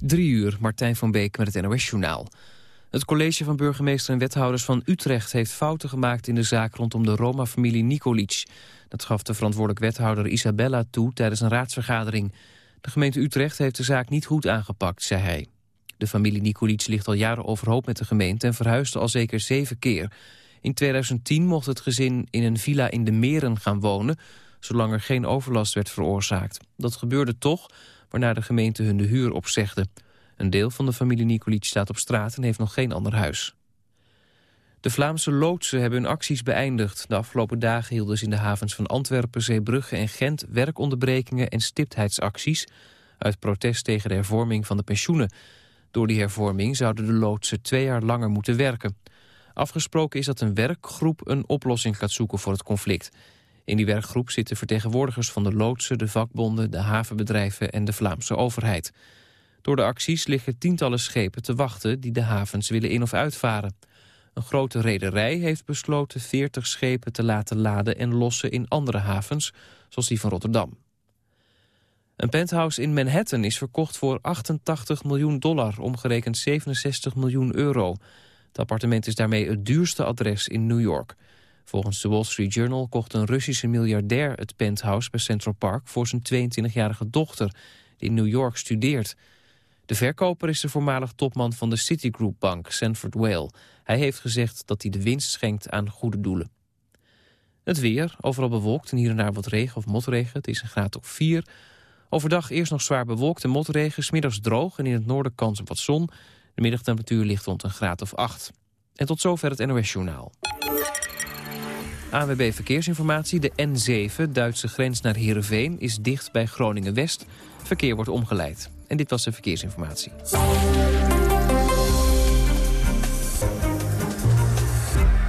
Drie uur, Martijn van Beek met het NOS-journaal. Het college van burgemeester en wethouders van Utrecht... heeft fouten gemaakt in de zaak rondom de Roma-familie Nikolic. Dat gaf de verantwoordelijk wethouder Isabella toe tijdens een raadsvergadering. De gemeente Utrecht heeft de zaak niet goed aangepakt, zei hij. De familie Nikolic ligt al jaren overhoop met de gemeente... en verhuisde al zeker zeven keer. In 2010 mocht het gezin in een villa in de Meren gaan wonen... zolang er geen overlast werd veroorzaakt. Dat gebeurde toch waarna de gemeente hun de huur opzegde. Een deel van de familie Nicolic staat op straat en heeft nog geen ander huis. De Vlaamse loodsen hebben hun acties beëindigd. De afgelopen dagen hielden ze in de havens van Antwerpen, Zeebrugge en Gent... werkonderbrekingen en stiptheidsacties... uit protest tegen de hervorming van de pensioenen. Door die hervorming zouden de loodsen twee jaar langer moeten werken. Afgesproken is dat een werkgroep een oplossing gaat zoeken voor het conflict. In die werkgroep zitten vertegenwoordigers van de loodsen, de vakbonden, de havenbedrijven en de Vlaamse overheid. Door de acties liggen tientallen schepen te wachten die de havens willen in- of uitvaren. Een grote rederij heeft besloten 40 schepen te laten laden en lossen in andere havens, zoals die van Rotterdam. Een penthouse in Manhattan is verkocht voor 88 miljoen dollar, omgerekend 67 miljoen euro. Het appartement is daarmee het duurste adres in New York. Volgens de Wall Street Journal kocht een Russische miljardair het penthouse bij Central Park voor zijn 22-jarige dochter, die in New York studeert. De verkoper is de voormalig topman van de Citigroup Bank, Sanford Whale. Hij heeft gezegd dat hij de winst schenkt aan goede doelen. Het weer, overal bewolkt en hier en daar wat regen of motregen. Het is een graad of 4. Overdag eerst nog zwaar bewolkt en motregen, smiddags droog en in het noorden kans op wat zon. De middagtemperatuur ligt rond een graad of 8. En tot zover het NOS Journaal. AWB Verkeersinformatie. De N7, Duitse grens naar Heerenveen, is dicht bij Groningen-West. Verkeer wordt omgeleid. En dit was de verkeersinformatie.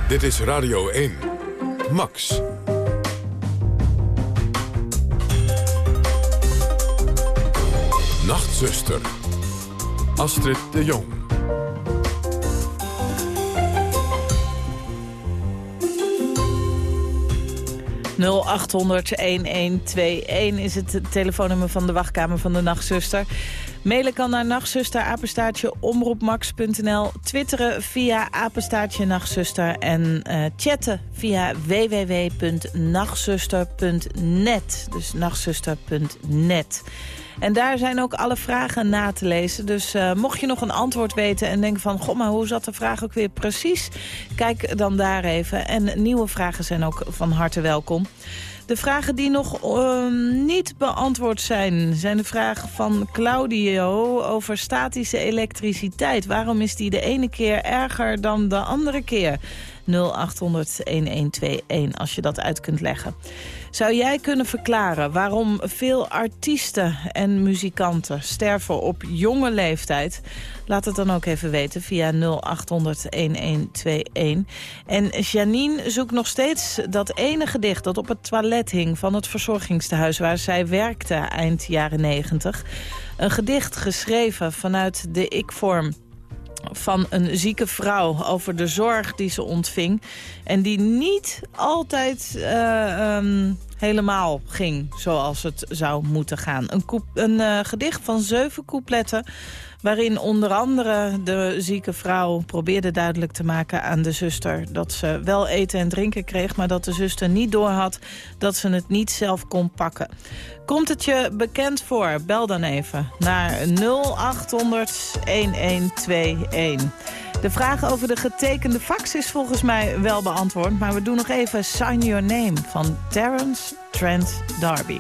Dit is Radio 1. Max. Nachtzuster. Astrid de Jong. 0800-1121 is het telefoonnummer van de wachtkamer van de nachtzuster. Mailen kan naar nachtzuster, omroepmax.nl. Twitteren via apenstaartje nachtzuster. En uh, chatten via www.nachtzuster.net. Dus nachtzuster.net. En daar zijn ook alle vragen na te lezen. Dus uh, mocht je nog een antwoord weten en denken van... goh, maar hoe zat de vraag ook weer precies? Kijk dan daar even. En nieuwe vragen zijn ook van harte welkom. De vragen die nog uh, niet beantwoord zijn... zijn de vragen van Claudio over statische elektriciteit. Waarom is die de ene keer erger dan de andere keer? 0800-1121 als je dat uit kunt leggen. Zou jij kunnen verklaren waarom veel artiesten en muzikanten sterven op jonge leeftijd? Laat het dan ook even weten via 0800-1121. En Janine zoekt nog steeds dat ene gedicht dat op het toilet hing... van het verzorgingstehuis waar zij werkte eind jaren 90. Een gedicht geschreven vanuit de ik-vorm van een zieke vrouw over de zorg die ze ontving. En die niet altijd uh, um, helemaal ging zoals het zou moeten gaan. Een, een uh, gedicht van zeven coupletten waarin onder andere de zieke vrouw probeerde duidelijk te maken aan de zuster... dat ze wel eten en drinken kreeg, maar dat de zuster niet doorhad dat ze het niet zelf kon pakken. Komt het je bekend voor? Bel dan even naar 0800 1121. De vraag over de getekende fax is volgens mij wel beantwoord... maar we doen nog even Sign Your Name van Terence Trent D'Arby.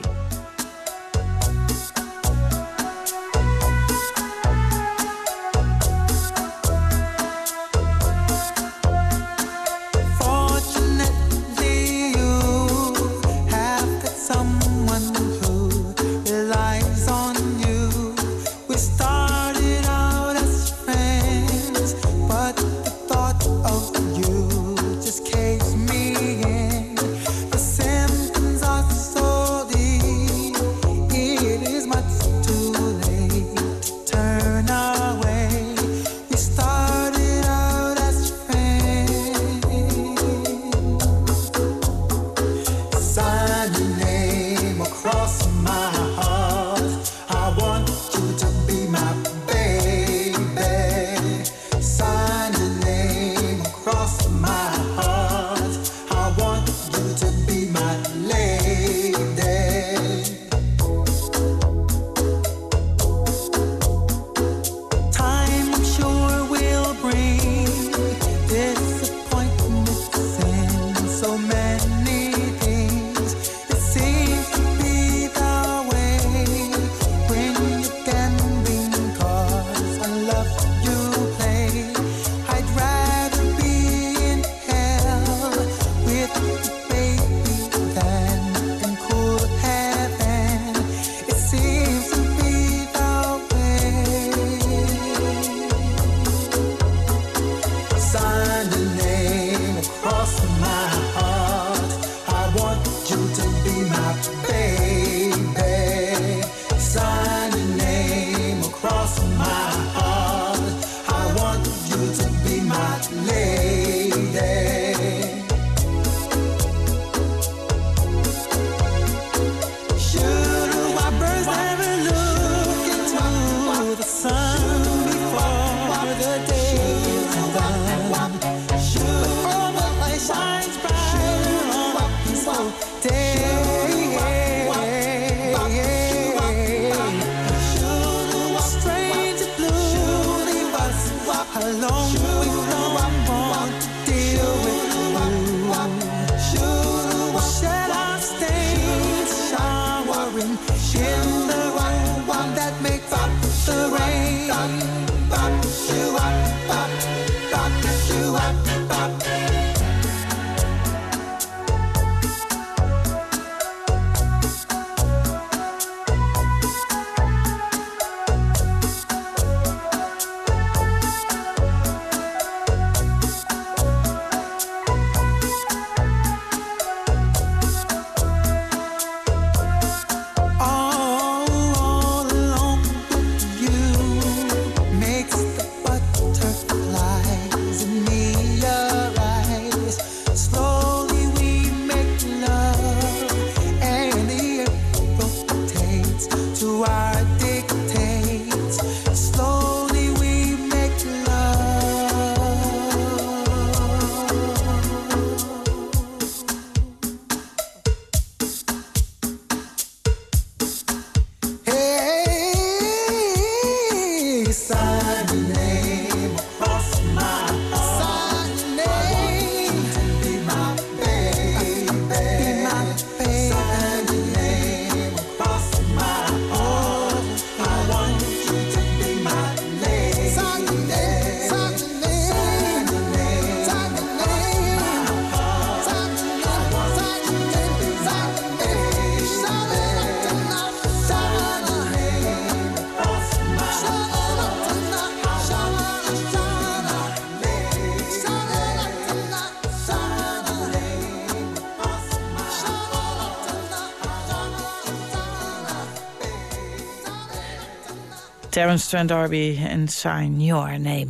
Terence Trent D'Arby en Sign Your Name. 0800-1121.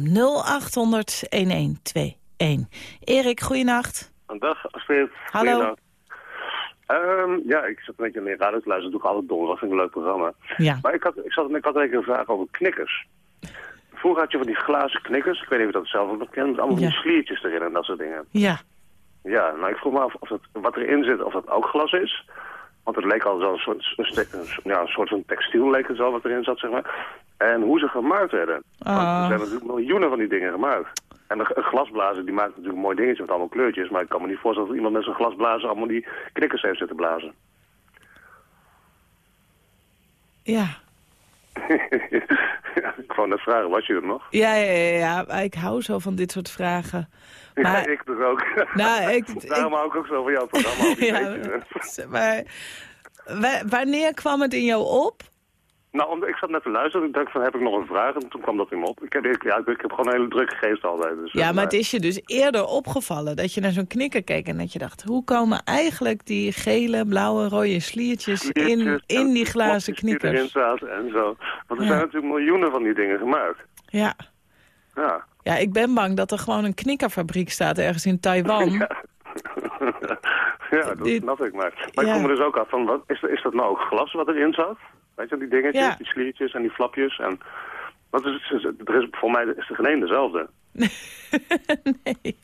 Erik, goeienacht. Dag, Astrid. Hallo. Um, ja, ik zat een beetje naar radio te luisteren. Dat doe ik altijd dom. Dat vind ik een leuk programma. Ja. Maar ik had, ik, zat, ik had een vraag over knikkers. Vroeger had je van die glazen knikkers. Ik weet niet of je dat zelf nog kent. Met allemaal Ja. die sliertjes erin en dat soort dingen. Ja. Ja, nou ik vroeg me af of het, wat erin zit, of dat ook glas is. Want het leek al zo'n soort, een, ste- een, ja, een soort van textiel leek het zo wat erin zat, zeg maar. En hoe ze gemaakt werden. Want Ah. er zijn natuurlijk miljoenen van die dingen gemaakt. En een, glasblazer die maakt natuurlijk een mooi dingetje met allemaal kleurtjes. Maar ik kan me niet voorstellen dat iemand met zijn glasblazer allemaal die knikkers heeft zitten blazen. Ja. Ja, ik wou net vragen, was je er nog? Ja, ja, ja, ja, ik hou zo van dit soort vragen. Maar, ja, ik dus ook. nou, ik, Daarom hou ik ook zo van jouw programma. ja, maar wa- wanneer kwam het in jou op? Nou, omdat ik zat net te luisteren. Ik dacht van, heb ik nog een vraag? En toen kwam dat in me op. Ik heb, ik, ja, ik, ik heb gewoon een hele drukke geest altijd. Dus, Ja, eh, maar het is je dus eerder opgevallen dat je naar zo'n knikker keek... en dat je dacht, hoe komen eigenlijk die gele, blauwe, rode sliertjes in, Sliertjes in die glazen knopjes die erin knikkers? zaten en zo. Want er Ja. zijn natuurlijk miljoenen van die dingen gemaakt. Ja. Ja. Ja, ik ben bang dat er gewoon een knikkerfabriek staat ergens in Taiwan... Ja. ja, dat snap ik maar. Maar Ja. ik kom me dus ook af van, wat, is, is dat nou ook glas wat erin zat? Weet je, die dingetjes, Ja. die sliertjes en die flapjes. En, wat is het? Er is, voor mij is er geen één dezelfde. nee.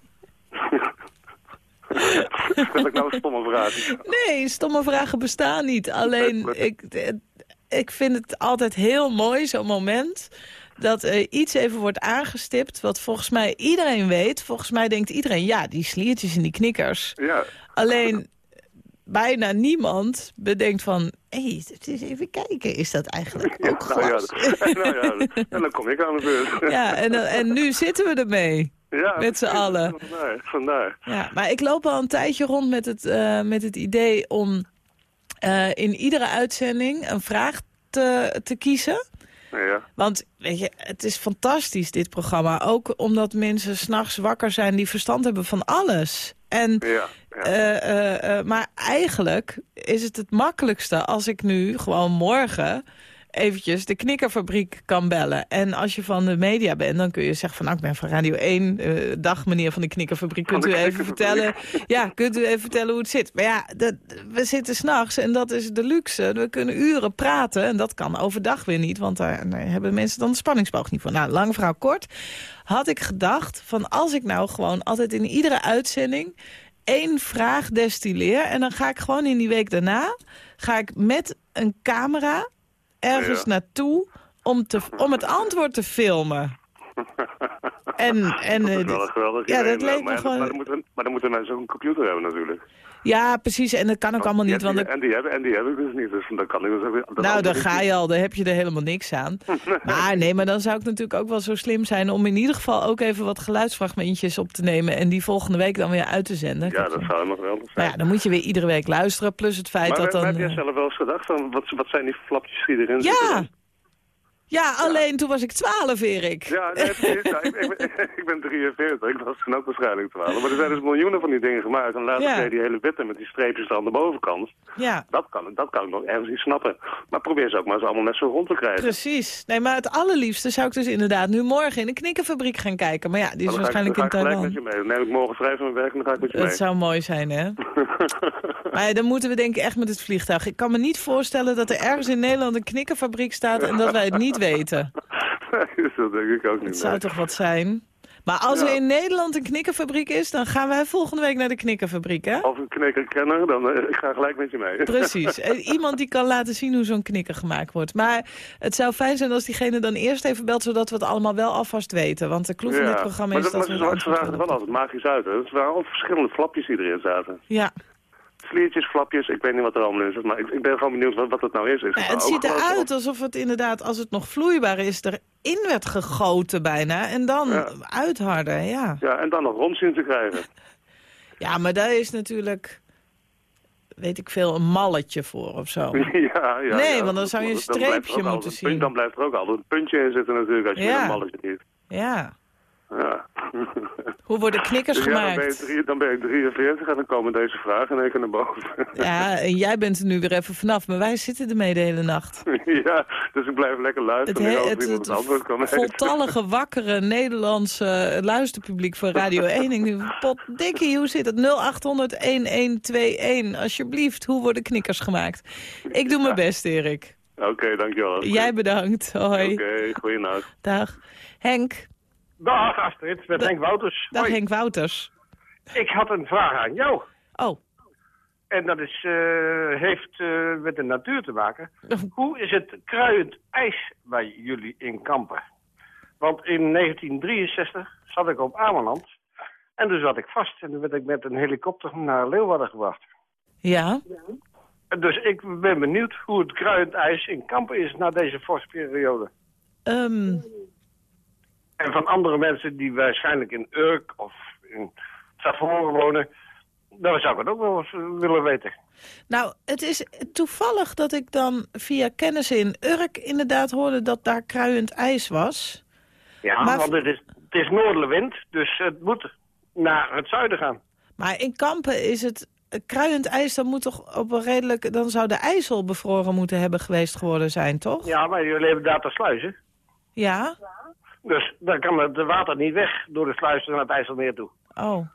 Stel ik nou een stomme vraag? Nee, stomme vragen bestaan niet. Alleen, ik, ik vind het altijd heel mooi, zo'n moment... dat er iets even wordt aangestipt wat volgens mij iedereen weet. Volgens mij denkt iedereen, ja, die sliertjes en die knikkers. Ja. Alleen, bijna niemand bedenkt van... hé, hey, even kijken, is dat eigenlijk ook nou ja, glas? nou ja, en dan kom ik aan de beurt. Ja, en, en nu zitten we ermee. Ja, Met z'n allen. Vandaar, vandaar. Ja, maar ik loop al een tijdje rond met het, eh, met het idee om eh, in iedere uitzending een vraag te, te kiezen. Ja. Want weet je, het is fantastisch dit programma. Ook omdat mensen s'nachts wakker zijn die verstand hebben van alles. En, Ja, ja. eh, eh, eh, maar eigenlijk is het het makkelijkste als ik nu gewoon morgen eventjes de knikkerfabriek kan bellen. En als je van de media bent, dan kun je zeggen van... nou, ik ben van Radio 1, eh, dag meneer van de knikkerfabriek. Kunt de u even vertellen, ja, kunt u even vertellen hoe het zit? Maar ja, dat, we zitten s'nachts en dat is de luxe. We kunnen uren praten en dat kan overdag weer niet... want daar, daar hebben mensen dan de spanningsboog niet voor. Nou, lang verhaal kort. Had ik gedacht van als ik nou gewoon altijd in iedere uitzending één vraag destilleer... en dan ga ik gewoon in die week daarna... ga ik met een camera ergens Ja. naartoe om, te, om het antwoord te filmen. En, en, dat is eh, wel een geweldig ja, idee, dat leek maar, me maar, gewoon- maar, dan moeten, maar dan moeten mensen ook een computer hebben natuurlijk. Ja, precies. En dat kan ook allemaal niet. Want die- er- en, die hebben, en die heb ik dus niet, dus dan kan ik dus ook- dat nou, niet. ga je al. Daar heb je er helemaal niks aan. Maar nee, maar dan zou ik natuurlijk ook wel zo slim zijn... om in ieder geval ook even wat geluidsfragmentjes op te nemen... en die volgende week dan weer uit te zenden. Ja, dat zou nog geweldig Maar zijn. ja, dan moet je weer iedere week luisteren. Plus het feit maar, dat maar dan... heb jij eh, zelf wel eens gedacht van, wat, wat zijn die flapjes die erin zitten? Ja! Ja, alleen toen was ik 12, Erik. Ja, nee, precies. Ja, ik, ik, ben, ik ben 43, ik was toen ook waarschijnlijk 12. Maar er zijn dus miljoenen van die dingen gemaakt. En later Ja. die hele witte met die streepjes aan de bovenkant. Ja, Dat kan, dat kan ik nog ergens niet snappen. Maar probeer ze ook maar eens allemaal net zo rond te krijgen. precies. Nee, maar het allerliefste zou ik dus inderdaad nu morgen in een knikkenfabriek gaan kijken. Maar ja, die is Maar dan ga ik- waarschijnlijk in dan ga ik met je mee. Dan neem ik morgen vrij van mijn werk en dan ga ik met je Dat mee. zou mooi zijn, hè? Maar dan moeten we denk ik echt met het vliegtuig. Ik kan me niet voorstellen dat er ergens in Nederland een knikkenfabriek staat... en dat wij het niet weten. Nee, dat denk ik ook niet. Het zou toch wat zijn? Maar als Ja. er in Nederland een knikkenfabriek is... dan gaan wij volgende week naar de knikkenfabriek, hè? Of een knikker kennen, dan eh, ik ga gelijk met je mee. Precies. Eh, Iemand die kan laten zien hoe zo'n knikker gemaakt wordt. Maar het zou fijn zijn als diegene dan eerst even belt... zodat we het allemaal wel alvast weten. Want de kloe van dit programma maar is dat, dat maar we... ze zagen er wel altijd magisch uit. Hè. Het waren al verschillende flapjes die erin zaten. Ja, Sliertjes, flapjes, ik weet niet wat er allemaal in zit. Maar ik, ik ben gewoon benieuwd wat, wat het nou is. is Ja, het ziet eruit alsof het inderdaad, als het nog vloeibaar is... erin werd gegoten bijna. En dan Ja. uitharden, ja. Ja, en dan nog rond zien te krijgen. Ja, maar daar is natuurlijk... weet ik veel, een malletje voor of zo. ja, ja, Nee, ja. want dan zou je een streepje moeten een punt- zien. Dan blijft er ook altijd een puntje in zitten natuurlijk, als je met een malletje niet. Ja. Ja. Hoe worden knikkers Dus ja, dan ben, gemaakt? drie, dan ben je 43 en dan komen deze vragen in één keer naar boven. Ja, en jij bent er nu weer even vanaf, maar wij zitten ermee de hele nacht. ja, dus ik blijf lekker Het, luisteren. he- en het, het antwoord kan geven. voltallige, wakkere Nederlandse luisterpubliek van Radio 1. Ik denk, potdikkie, hoe zit het? 0800-1121. Alsjeblieft, hoe worden knikkers gemaakt? Ik doe mijn best, Erik. Oké, dankjewel. Jij bedankt. Hoi. Oké, goeienacht. Dag. Henk. Dag Astrid, met Da- Henk Wouters. Dag Hoi. Henk Wouters. Ik had een vraag aan jou. Oh, En dat is, eh, heeft eh, met de natuur te maken. Hoe is het kruiend ijs bij jullie in Kampen? Want in 1963 zat ik op Ameland. En toen zat ik vast. En toen werd ik met een helikopter naar Leeuwarden gebracht. ja. Dus ik ben benieuwd hoe het kruiend ijs in Kampen is na deze vorstperiode. Ehm, En van andere mensen die waarschijnlijk in Urk of in Stavoren wonen... Dan zou ik het ook wel eens eh, willen weten. nou, het is toevallig dat ik dan via kennissen in Urk inderdaad hoorde dat daar kruiend ijs was. Ja, Maar- want het is, het is noordenwind, dus het moet naar het zuiden gaan. Maar in Kampen is het eh, kruiend ijs, dan moet toch op een redelijk... dan zou de IJssel bevroren moeten hebben geweest geworden zijn, toch? Ja, maar jullie hebben daar te sluizen. Ja? Dus dan kan het water niet weg door de sluizen naar het IJsselmeer toe. Oh.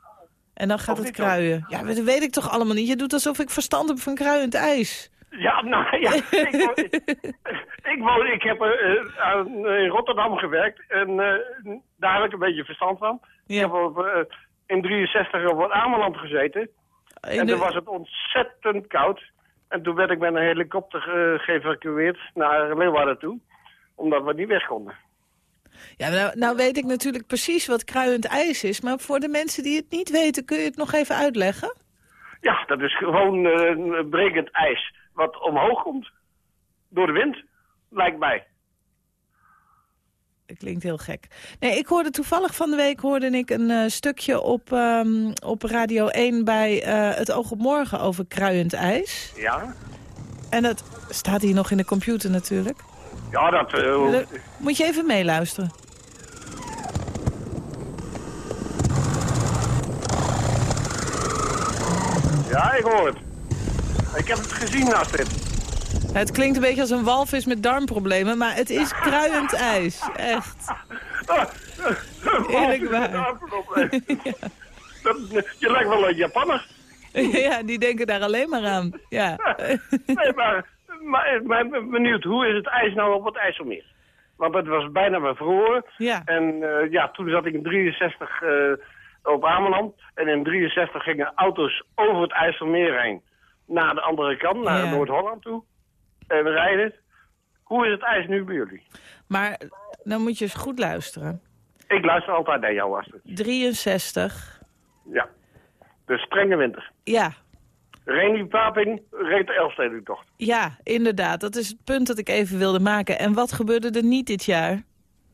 En dan gaat Of het kruien. Ja, dat weet ik toch allemaal niet. Je doet alsof ik verstand heb van kruiend ijs. Ja, nou ja, ik, woon, ik, woon, ik heb eh, aan- in Rotterdam gewerkt en eh, daar heb ik een beetje verstand van. Ik heb op, eh, in 63 op het Ameland gezeten en toen was het ontzettend koud. En toen werd ik met een helikopter geëvacueerd naar Leeuwarden toe, omdat we niet weg konden. Ja, nou, nou weet ik natuurlijk precies wat kruiend ijs is. Maar voor de mensen die het niet weten, kun je het nog even uitleggen? Ja, dat is gewoon eh, brekend ijs wat omhoog komt. Door de wind, lijkt mij. Dat klinkt heel gek. Nee, ik hoorde toevallig van de week hoorde ik een eh, stukje op, ehm, op Radio 1 bij eh, Het Oog op Morgen over kruiend ijs. Ja? En dat staat hier nog in de computer natuurlijk. Ja, dat... eh, Le- Moet je even meeluisteren. ja, ik hoor het. Ik heb het gezien, Astrid. Het klinkt een beetje als een walvis met darmproblemen, maar het is kruiend ijs. Echt. Eerlijk waar. Dat- Je lijkt wel een Japanner. Ja, die denken daar alleen maar aan. Ja. Nee, maar, maar, maar benieuwd, hoe is het ijs nou op het IJsselmeer? Want het was bijna bevroren. Ja. En eh, ja, toen zat ik in 63 eh, op Ameland. En in 63 gingen auto's over het IJsselmeer heen. Naar de andere kant, naar Ja. Noord-Holland toe. En rijden. Hoe is het ijs nu bij jullie? Maar dan moet je eens goed luisteren. Ik luister altijd naar jou, Astrid. 63. Ja. De strenge winter. Ja, Reni Paping reed de Elfstedentocht. ja, inderdaad. Dat is het punt dat ik even wilde maken. En wat gebeurde er niet dit jaar?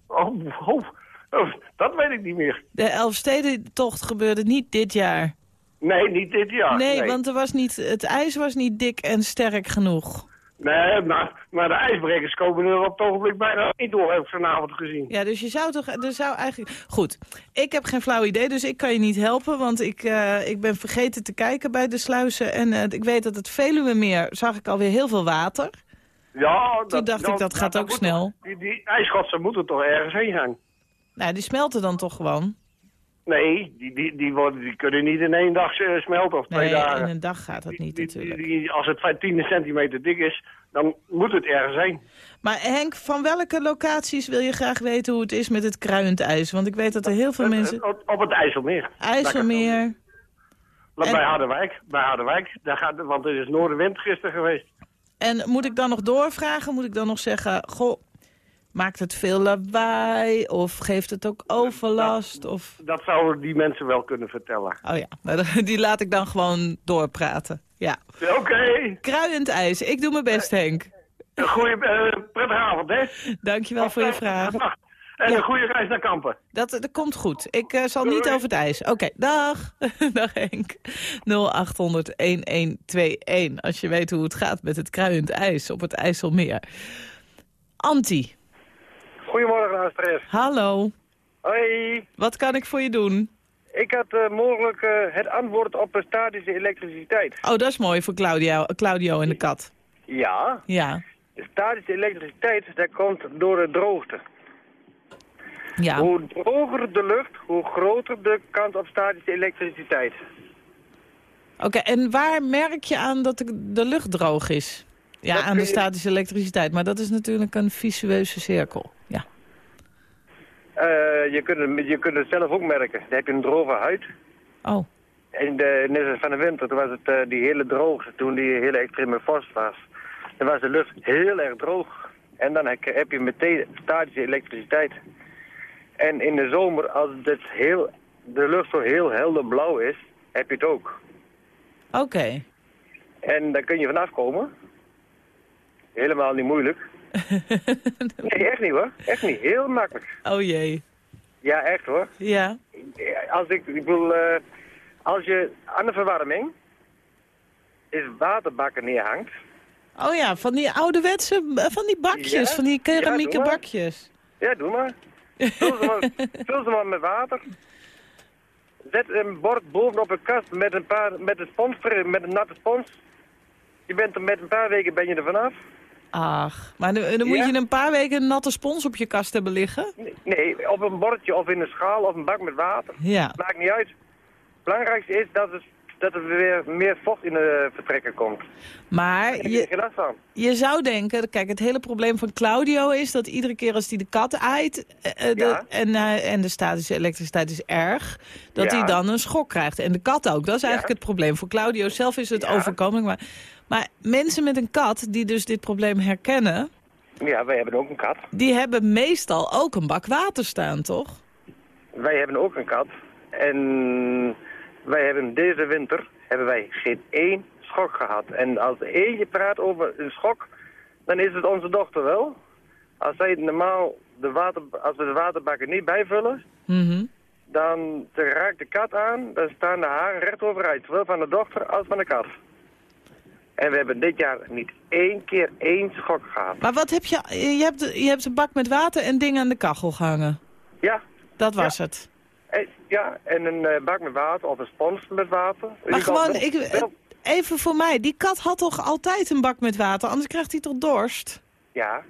Oh, oh, oh, dat weet ik niet meer. De Elfstedentocht gebeurde niet dit jaar. Nee, niet dit jaar. nee, want er was niet, het ijs was niet dik en sterk genoeg. Nee, maar, maar de ijsbrekers komen er op het ogenblik bijna niet door, heb ik vanavond gezien. Ja, dus je zou toch... Er zou eigenlijk... Goed, ik heb geen flauw idee, dus ik kan je niet helpen. Want ik, eh, ik ben vergeten te kijken bij de sluizen. En eh, ik weet dat het Veluwemeer zag ik alweer heel veel water. Ja, Toen dacht ik, dat gaat ook snel. toch- Die, die ijsschotsen moeten toch ergens heen gaan? Nou, die smelten dan toch gewoon? Nee, die, die, die, worden, die kunnen niet in één dag eh, smelten of twee Nee, dagen. in een dag gaat dat niet Die- natuurlijk. die- als het 10 centimeter dik is, dan moet het ergens heen. Maar Henk, van welke locaties wil je graag weten hoe het is met het kruiend ijs? Want ik weet dat er heel veel mensen... Op, op het IJsselmeer. IJsselmeer... En- Bij Harderwijk. Bij Harderwijk. Daar gaat, want het is noordenwind gisteren geweest. En moet ik dan nog doorvragen? Moet ik dan nog zeggen... Goh, maakt het veel lawaai? Of geeft het ook overlast? Of... Dat zouden die mensen wel kunnen vertellen. Oh ja, nou, die laat ik dan gewoon doorpraten. Ja. Oké. Kruiend ijs. Ik doe mijn best, Henk. Een goede, eh, prettige avond, hè? Dankjewel voor je vraag. En Ja. een goede reis naar Kampen. Dat, dat komt goed. Ik eh, zal niet over het ijs. Oké, dag. dag Henk. 0800-1121. Als je weet hoe het gaat met het kruiend ijs op het IJsselmeer. Anti, Goedemorgen, Astrid. hallo. Hoi. Wat kan ik voor je doen? Ik had eh, mogelijk eh, het antwoord op de statische elektriciteit. Oh, dat is mooi voor Claudio, Claudio en de kat. Ja, Ja, de statische elektriciteit dat komt door de droogte. ja. Hoe droger de lucht, hoe groter de kans op statische elektriciteit. Oké, en waar merk je aan dat de, de lucht droog is? Ja, Dat aan de statische elektriciteit. Maar dat is natuurlijk een visueuze cirkel. Eh, je, kunt het, je kunt het zelf ook merken. Dan heb je een droge huid. Oh, En de, van de winter, toen was het eh, die hele droogte, toen die hele extreme vorst was. Dan was de lucht heel erg droog. En dan heb heb je meteen statische elektriciteit. En in de zomer, als het heel, de lucht zo heel helder blauw is, heb je het ook. oké. En daar kun je vanaf komen. Helemaal niet moeilijk. Nee, echt niet hoor. Echt niet. Heel makkelijk. oh jee. Ja, echt hoor. Ja. Als ik, ik bedoel, eh, als je aan de verwarming is waterbakken neerhangt, Oh ja, van die ouderwetse, eh, van die bakjes, Ja? van die keramieke Ja, bakjes. ja, doe maar. Vul ze maar, vul ze maar met water. Zet een bord bovenop een kast met een paar, met een spons met een natte spons. Je bent er met een paar weken ben je er vanaf. Ach, maar dan, dan moet Ja? je een paar weken een natte spons op je kast hebben liggen? Nee, op een bordje of in een schaal of een bak met water. Ja. Maakt niet uit. Het belangrijkste is dat, het, dat er weer meer vocht in de vertrekken komt. Maar je je, geen last van. je zou denken, kijk, het hele probleem van Claudio is dat iedere keer als hij de kat aait eh, eh, de- Ja. en, eh, en de statische elektriciteit is erg, dat Ja. hij dan een schok krijgt. En de kat ook, dat is eigenlijk het probleem. Voor Claudio zelf is het overkoming, maar, maar mensen met een kat die dus dit probleem herkennen, Ja, wij hebben ook een kat. die hebben meestal ook een bak water staan, toch? Wij hebben ook een kat. En wij hebben deze winter hebben wij geen één schok gehad. En als eentje praat over een schok, dan is het onze dochter wel. Als zij normaal de water, als we de waterbakken niet bijvullen, Mhm. dan raakt de kat aan, dan staan de haren recht overeind. Zowel van de dochter als van de kat. En we hebben dit jaar niet één keer één schok gehad. Maar wat heb je, je hebt, je hebt een bak met water en dingen aan de kachel gehangen. Ja, Dat was het. Eh, ja en een eh, bak met water of een spons met water. Maar gewoon, wel- ik, wel- even voor mij, die kat had toch altijd een bak met water, anders krijgt hij toch dorst? Ja,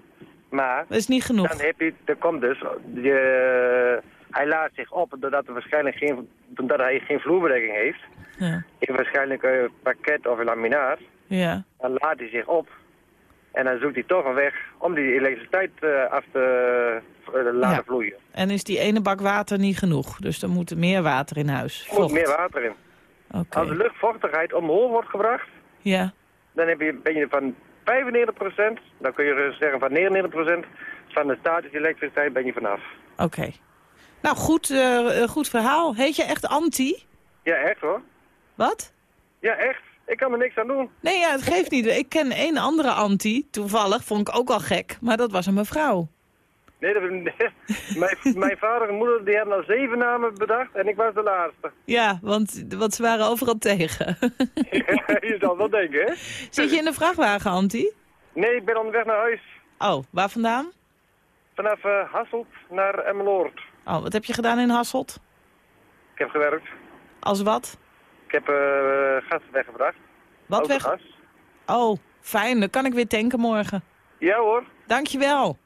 maar Dat is niet genoeg. dan heb je, er komt dus, je, hij laat zich op doordat, er waarschijnlijk geen, doordat hij geen vloerbedekking heeft. Ja. Waarschijnlijk een pakket of een laminaat. ja. Dan laat hij zich op. En dan zoekt hij toch een weg om die elektriciteit eh, af te eh, laten Ja. vloeien. En is die ene bak water niet genoeg? Dus er moet meer water in huis. Er moet meer water in. Als de luchtvochtigheid omhoog wordt gebracht, Ja. dan heb je, ben je van 95%, dan kun je zeggen van 99% van de statische elektriciteit ben je vanaf. Oké. Nou, goed, eh, goed verhaal. Heet je echt Anti? Ja, echt hoor. Wat? Ja, echt. Ik kan er niks aan doen. Nee, ja, het geeft niet. Ik ken één andere Anti, toevallig, vond ik ook al gek. Maar dat was een mevrouw. Nee, dat, mijn, mijn vader en moeder die hebben al zeven namen bedacht en ik was de laatste. Ja, want, want ze waren overal tegen. je zal wel denken, hè? Zit je in de vrachtwagen, Anti? Nee, ik ben onderweg naar huis. Oh, waar vandaan? Vanaf eh, Hasselt naar Emmeloord. Oh, wat heb je gedaan in Hasselt? Ik heb gewerkt. Als wat? Ik heb eh gas weggebracht. Wat weg? Oh, fijn. Dan kan ik weer tanken morgen. Ja hoor, Dankjewel.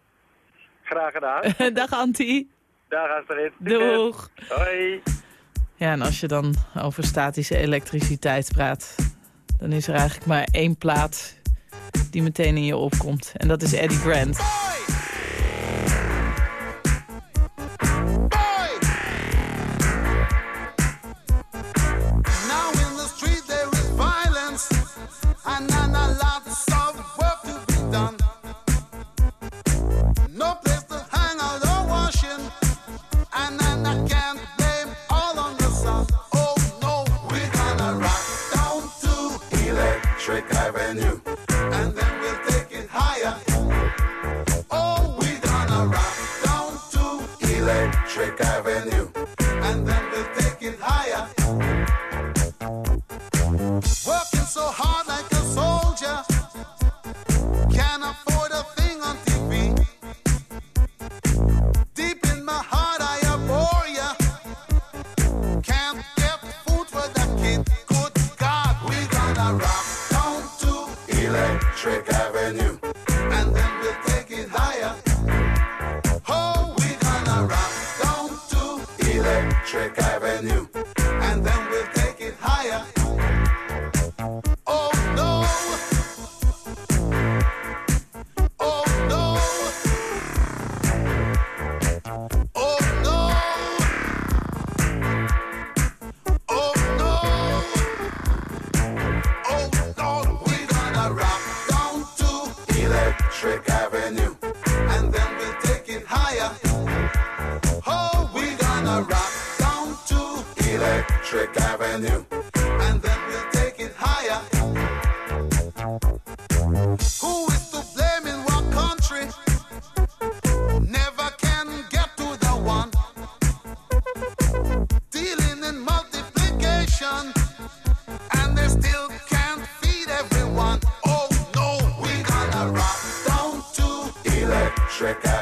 graag gedaan. Dag, Anti. Dag Astrid. Doeg. Hoi. Ja, en als je dan over statische elektriciteit praat... dan is er eigenlijk maar één plaat die meteen in je opkomt. En dat is Eddie Grant. Electric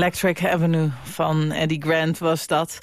Electric Avenue van Eddie Grant was dat.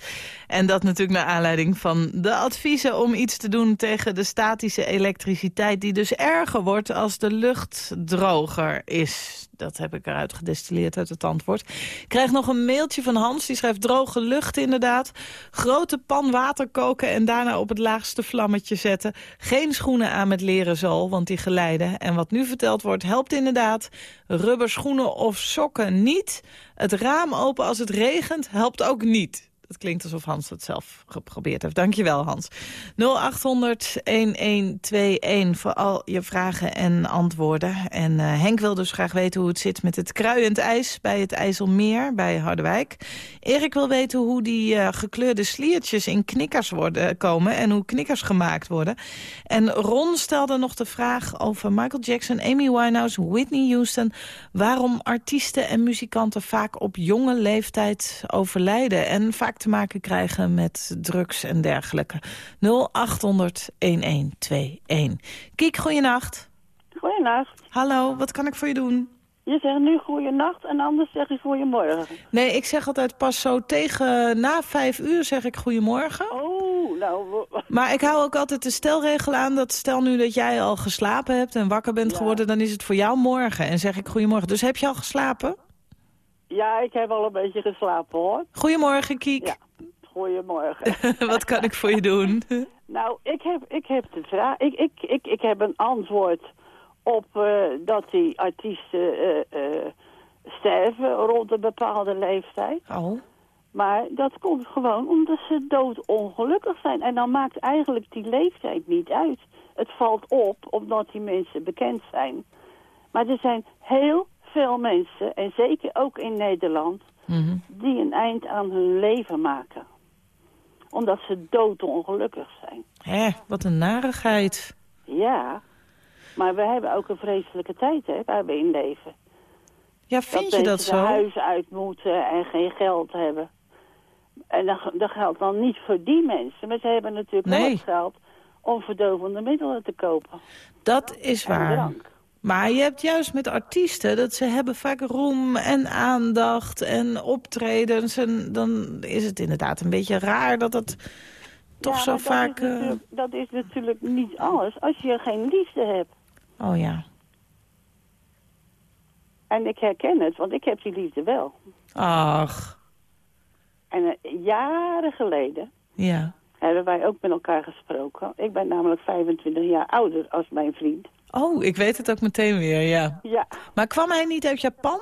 En dat natuurlijk naar aanleiding van de adviezen om iets te doen tegen de statische elektriciteit... die dus erger wordt als de lucht droger is. Dat heb ik eruit gedestilleerd uit het antwoord. Ik krijg nog een mailtje van Hans, die schrijft droge lucht inderdaad. Grote pan water koken en daarna op het laagste vlammetje zetten. Geen schoenen aan met leren zool, want die geleiden. En wat nu verteld wordt helpt inderdaad. Rubber schoenen of sokken niet. Het raam open als het regent helpt ook niet. Het klinkt alsof Hans het zelf geprobeerd heeft. Dankjewel, Hans. 0800-1121 voor al je vragen en antwoorden. En eh, Henk wil dus graag weten hoe het zit met het kruiend ijs... bij het IJsselmeer, bij Harderwijk. Erik wil weten hoe die eh, gekleurde sliertjes in knikkers worden, komen... en hoe knikkers gemaakt worden. En Ron stelde nog de vraag over Michael Jackson, Amy Winehouse... Whitney Houston, waarom artiesten en muzikanten vaak op jonge leeftijd overlijden... en vaak te maken krijgen met drugs en dergelijke. 0800-1121. Kiek, goeienacht. Goeienacht. Hallo, wat kan ik voor je doen? Je zegt nu goeienacht en anders zeg je goeiemorgen. Nee, ik zeg altijd pas zo tegen na vijf uur zeg ik goedemorgen. Oh, nou... Maar ik hou ook altijd de stelregel aan dat stel nu dat jij al geslapen hebt en wakker bent Ja. geworden, dan is het voor jou morgen. En zeg ik goedemorgen. Dus heb je al geslapen? Ja, ik heb al een beetje geslapen hoor. Goedemorgen, Kiek. Ja. Goedemorgen. wat kan ik voor je doen? nou, ik heb, ik heb de vraag... Ik, ik, ik, ik heb een antwoord op eh, dat die artiesten eh, eh, sterven rond een bepaalde leeftijd. Oh. Maar dat komt gewoon omdat ze doodongelukkig zijn. En dan maakt eigenlijk die leeftijd niet uit. Het valt op omdat die mensen bekend zijn. Maar er zijn heel veel mensen, en zeker ook in Nederland... Mhm. die een eind aan hun leven maken. Omdat ze doodongelukkig zijn. Hé, wat een narigheid. Ja, maar we hebben ook een vreselijke tijd, hè, waar we in leven. Ja, vind je dat zo? huizen uit moeten en geen geld hebben. En dat, dat geldt dan niet voor die mensen. Maar ze hebben natuurlijk wel Nee. het geld om verdovende middelen te kopen. Dat is En waar. drank. Maar je hebt juist met artiesten dat ze hebben vaak roem en aandacht en optredens. En dan is het inderdaad een beetje raar dat het toch Ja, zo dat vaak... Is eh, dat is natuurlijk niet alles als je geen liefde hebt. Oh ja. En ik herken het, want ik heb die liefde wel. Ach, En eh, jaren geleden ja. Hebben wij ook met elkaar gesproken. Ik ben namelijk 25 jaar ouder als mijn vriend. Oh, ik weet het ook meteen weer, ja. Ja, Maar kwam hij niet uit Japan?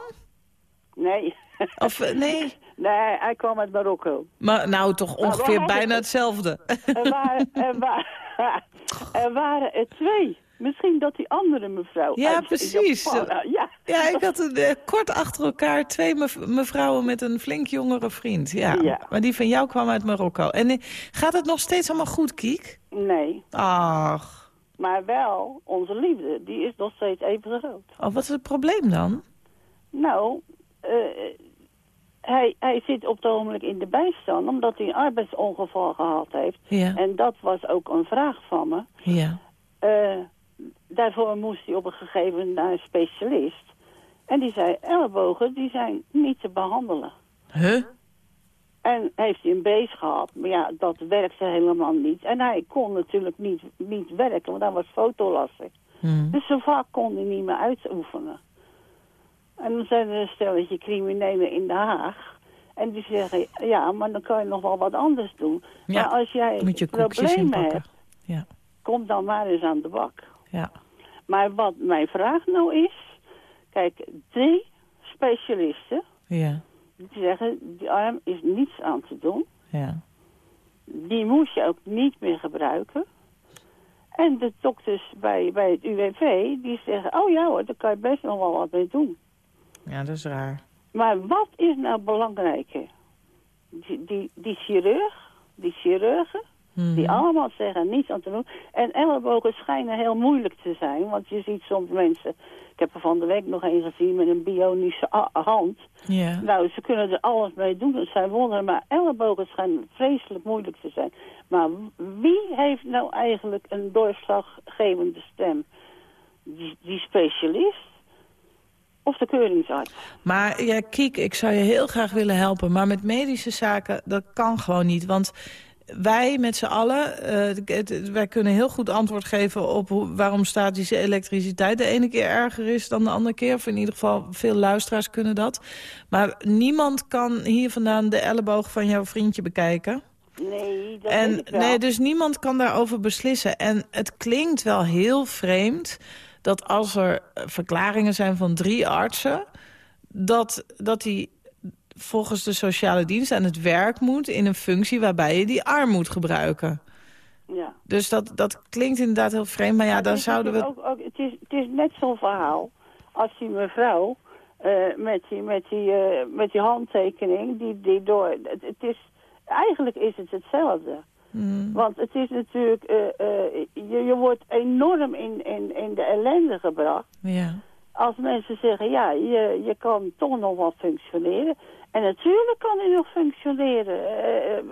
nee. Of eh, nee? nee, hij kwam uit Marokko. Maar nou, toch ongeveer bijna hetzelfde. Er waren, er, wa- er waren er twee. Misschien dat die andere mevrouw Ja, precies. Japan- ja, Ja, ik had een, eh, kort achter elkaar twee mev- mevrouwen met een flink jongere vriend. Ja. Ja. Maar die van jou kwam uit Marokko. En eh, gaat het nog steeds allemaal goed, Kiek? nee. Ach, Maar wel, onze liefde, die is nog steeds even groot. oh, wat is het probleem dan? Nou, eh, hij, hij zit op het ogenblik in de bijstand... omdat hij een arbeidsongeval gehad heeft. Ja, En dat was ook een vraag van me. ja. Daarvoor moest hij op een gegeven moment naar een specialist. En die zei, ellebogen, die zijn niet te behandelen. Huh? En heeft hij een beest gehad. Maar ja, dat werkte helemaal niet. En hij kon natuurlijk niet, niet werken, want hij was fotolastig. Hm. Dus zo vaak kon hij niet meer uitoefenen. En dan zijn er een stelletje criminelen in Den Haag. En die zeggen, ja, maar dan kan je nog wel wat anders doen. Ja, maar als jij problemen hebt, Ja, kom dan maar eens aan de bak. Ja. Maar wat mijn vraag nou is... Kijk, drie specialisten Ja, die zeggen... die arm is niets aan te doen. ja. Die moet je ook niet meer gebruiken. En de dokters bij, bij het UWV die zeggen... oh ja hoor, daar kan je best nog wel wat mee doen. Ja, dat is raar. Maar wat is nou belangrijker? Die, die, die chirurg, die chirurgen... Die allemaal zeggen niets aan te doen. En ellebogen schijnen heel moeilijk te zijn. Want je ziet soms mensen... Ik heb er van de week nog een gezien met een bionische hand. Nou, ze kunnen er alles mee doen. Dat zijn wonderen. Maar ellebogen schijnen vreselijk moeilijk te zijn. Maar wie heeft nou eigenlijk een doorslaggevende stem? Die, die specialist? Of de keuringsarts? Maar ja, Kiek, ik zou je heel graag willen helpen. Maar met medische zaken, dat kan gewoon niet. Want wij met z'n allen, eh, het- wij kunnen heel goed antwoord geven... op hoe, waarom statische elektriciteit de ene keer erger is dan de andere keer. Of in ieder geval, veel luisteraars kunnen dat. Maar niemand kan hier vandaan de elleboog van jouw vriendje bekijken. Nee, dat En, weet ik wel. nee, dus niemand kan daarover beslissen. En het klinkt wel heel vreemd dat als er verklaringen zijn van drie artsen... dat, dat die volgens de sociale dienst aan het werk moet... in een functie waarbij je die arm moet gebruiken. Ja. Dus dat, dat klinkt inderdaad heel vreemd, maar ja, dan zouden we... Ook, ook, het, is, het is net zo'n verhaal als die mevrouw eh, met, die, met, die, eh, met die handtekening. Die, die door, het, het is, eigenlijk is het hetzelfde. Hmm. Want het is natuurlijk, eh, je, je wordt enorm in, in, in de ellende gebracht. Ja. Als mensen zeggen, ja, je, je kan toch nog wel functioneren. En natuurlijk kan hij nog functioneren, eh, eh,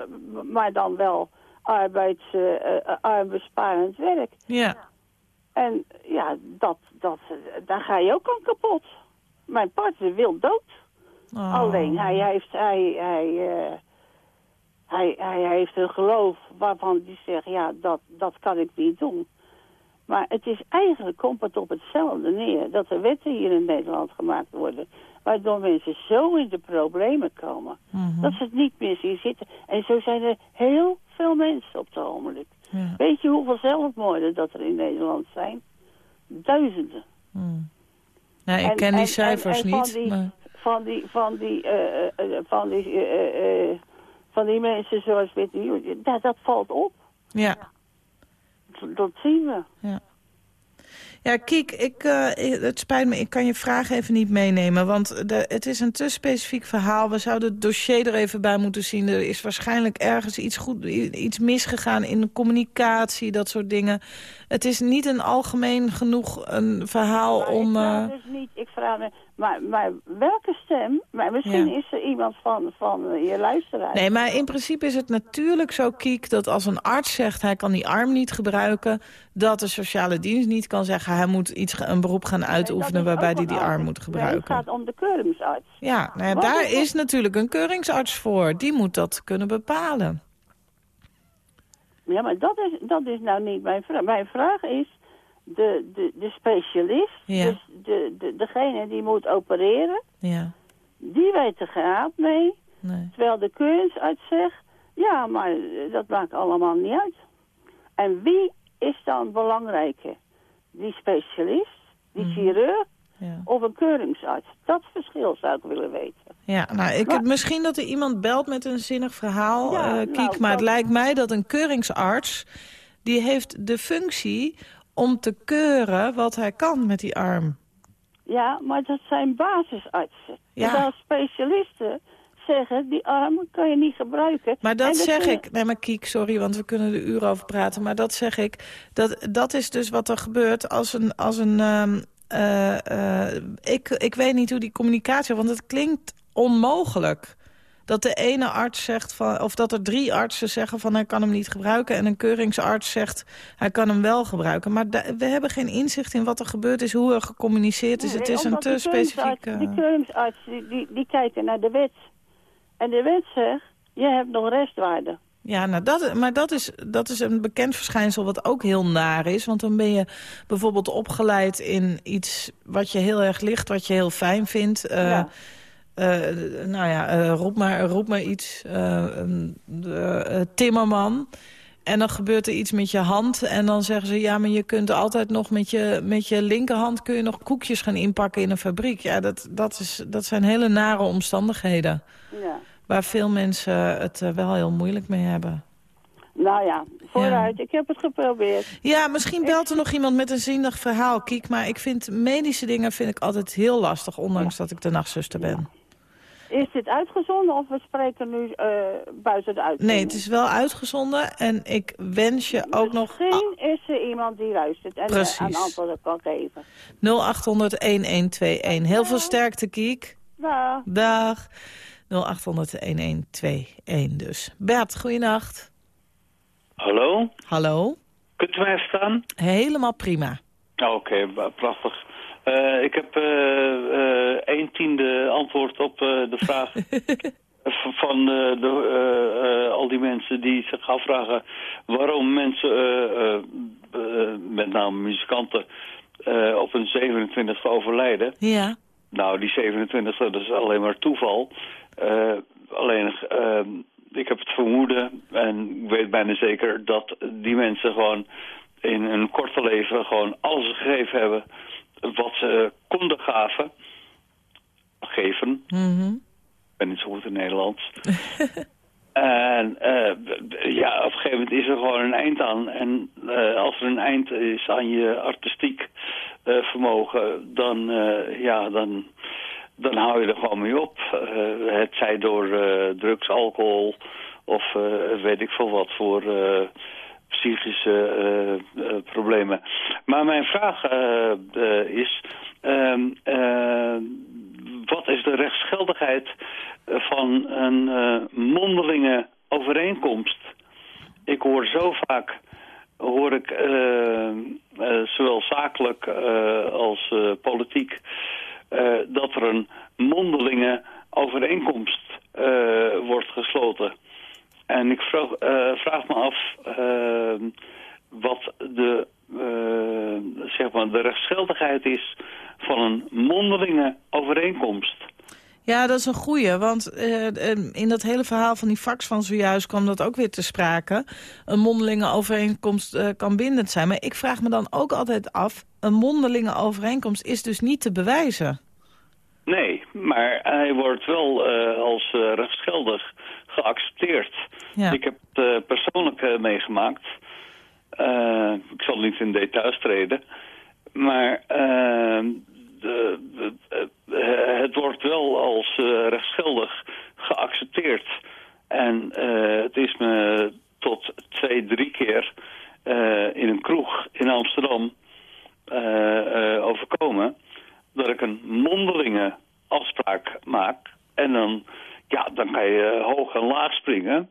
maar dan wel arbeids, eh, eh, arbeidssparend werk. Ja. En ja, dat, dat, daar ga je ook aan kapot. Mijn partner wil dood. Oh. Alleen hij heeft, hij, hij, hij, hij heeft een geloof waarvan hij zegt, ja, dat, dat kan ik niet doen. Maar het is eigenlijk, komt het op hetzelfde neer, dat er wetten hier in Nederland gemaakt worden, waardoor mensen zo in de problemen komen, Mhm. dat ze het niet meer zien zitten. En zo zijn er heel veel mensen op het ogenblik. Ja. Weet je hoeveel zelfmoorden dat er in Nederland zijn? Duizenden. Hmm. Nou, ik En- ken die en- cijfers en- niet. Van die, maar... van die, van die, eh, eh, eh, van die, eh, van die mensen zoals Whitney Houston, dat, dat valt op. Ja. Dat- zien we. Ja, Kiek, ik, eh, het spijt me, ik kan je vraag even niet meenemen. Want de, het is een te specifiek verhaal. We zouden het dossier er even bij moeten zien. Er is waarschijnlijk ergens iets, goed, iets misgegaan in de communicatie, dat soort dingen. Het is niet een algemeen genoeg een verhaal Maar om... ik vraag eh, dus niet, ik vraag me, maar, maar welke stem? Maar misschien Ja. is er iemand van, van je luisteraar. Nee, maar in principe is het natuurlijk zo, Kiek, dat als een arts zegt... hij kan die arm niet gebruiken, dat de sociale dienst niet kan zeggen... hij moet iets, een beroep gaan uitoefenen waarbij hij die arm moet Nee, gebruiken. het gaat om de keuringsarts. Ja, nou ja daar is is natuurlijk een keuringsarts voor. Die moet dat kunnen bepalen. Ja, maar dat is, dat is nou niet mijn vraag. Mijn vraag is, de, de, de specialist, Ja. dus de, de, degene die moet opereren... Ja, Die weet er geen raad mee. nee. Terwijl de keuringsarts zegt, ja, maar eh, dat maakt allemaal niet uit. En wie is dan belangrijker? Die specialist, die Mhm. chirurg Ja. of een keuringsarts? Dat verschil zou ik willen weten. Ja, nou, ik, Maar- misschien dat er iemand belt met een zinnig verhaal, Ja, eh, nou, Kiek. maar het dat- lijkt mij dat een keuringsarts... die heeft de functie om te keuren wat hij kan met die arm. Ja, maar dat zijn basisartsen. Ja. Terwijl specialisten zeggen, die arm kan je niet gebruiken. Maar dat zeg kunnen- ik... Nee, maar Kiek, sorry, want we kunnen er uren over praten. Maar dat zeg ik. Dat, dat is dus wat er gebeurt als een... Als een ehm, eh, eh, ik, ik weet niet hoe die communicatie... Want het klinkt onmogelijk. Dat de ene arts zegt van... Of dat er drie artsen zeggen van hij kan hem niet gebruiken... en een keuringsarts zegt hij kan hem wel gebruiken. Maar we hebben geen inzicht in wat er gebeurd is... hoe er gecommuniceerd is. Nee, het is een te specifieke... Die keuringsarts, die, die, die kijken naar de wet. En de wet zegt, je hebt nog restwaarde. Ja, nou dat, maar dat is, dat is een bekend verschijnsel wat ook heel naar is. Want dan ben je bijvoorbeeld opgeleid in iets wat je heel erg ligt, wat je heel fijn vindt. Eh, Ja. Eh, nou ja, eh, roep, maar, roep maar iets. eh, timmerman. En dan gebeurt er iets met je hand. En dan zeggen ze, ja, maar je kunt altijd nog met je, met je linkerhand... kun je nog koekjes gaan inpakken in een fabriek. Ja, dat, dat, is, dat zijn hele nare omstandigheden. Ja. Waar veel mensen het wel heel moeilijk mee hebben. Nou ja, vooruit. Ik heb het geprobeerd. Ja, misschien belt er nog iemand met een zinnig verhaal, Kiek. Maar ik vind medische dingen vind ik altijd heel lastig, ondanks dat ik de nachtzuster ben. Is dit uitgezonden of we spreken nu eh, buiten de uitzending? Nee, het is wel uitgezonden en ik wens je ook nog... Misschien is er iemand die luistert en eh, Precies. een antwoord kan geven. 0800-1121. Heel veel sterkte, Kiek. Nou, Dag. 0800-1121 dus. Bert, goeienacht. Hallo? Hallo. Kunt u mij verstaan? Helemaal prima. Oh, Oké, prachtig. Eh, ik heb eh, eh, een tiende antwoord op de vraag van de, al die mensen die zich afvragen waarom mensen, met name muzikanten, op een 27e overlijden. Ja. Nou, die 27e, dat is alleen maar toeval. Eh, alleen, ik heb het vermoeden, en ik weet bijna zeker... dat die mensen gewoon in hun korte leven gewoon alles gegeven hebben... wat ze konden gaven, geven. Mhm. ben niet zo goed in Nederlands. en eh, ja, op een gegeven moment is er gewoon een eind aan. En eh, als er een eind is aan je artistiek eh, vermogen, dan, eh, ja, dan, dan hou je er gewoon mee op. Eh, het zij door eh, drugs, alcohol of eh, weet ik veel wat voor eh, psychische eh, eh, problemen. Maar mijn vraag eh, is, ehm, eh, wat is de rechtsgeldigheid van een mondelinge overeenkomst? Ik hoor zo vaak, hoor ik zowel zakelijk als politiek, dat er een mondelinge overeenkomst wordt gesloten. En ik vraag, eh, vraag me af eh, wat de, eh, zeg maar de rechtsgeldigheid is van een mondelinge overeenkomst. Ja, dat is een goeie, want eh, in dat hele verhaal van die fax van zojuist kwam dat ook weer te sprake. Een mondelinge overeenkomst kan bindend zijn. Maar ik vraag me dan ook altijd af, een mondelinge overeenkomst is dus niet te bewijzen. Nee, maar hij wordt wel als rechtsgeldig geaccepteerd. Ja. Ik heb het eh, persoonlijk eh, meegemaakt. Eh, ik zal niet in details treden. Maar de, de- het wordt wel als rechtsgeldig geaccepteerd. En het is me tot twee, drie keer in een kroeg in Amsterdam overkomen dat ik een mondelinge afspraak maak. En dan, ja, dan kan je hoog en laag springen.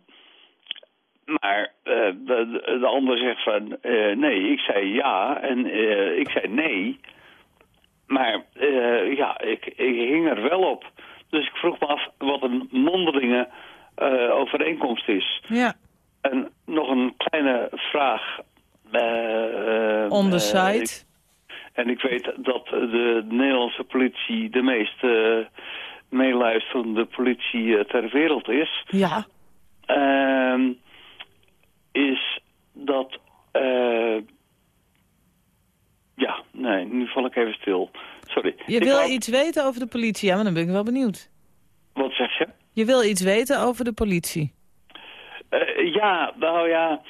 Maar eh, de, de, de ander zegt van, eh, nee, ik zei ja en eh, ik zei nee. Maar eh, ja, ik, ik hing er wel op. Dus ik vroeg me af wat een mondelinge eh, overeenkomst is. Ja, En nog een kleine vraag. eh, eh, on the eh, side. ik- en ik weet dat de Nederlandse politie de meest eh, meeluisterende politie eh, ter wereld is. Ja, Ehm, is dat... eh, ja, nee, nu val ik even stil. Sorry. je wil iets weten over de politie. Ja, maar dan ben ik wel benieuwd. Wat zeg je? Je wil iets weten over de politie. Eh, ja, nou ja,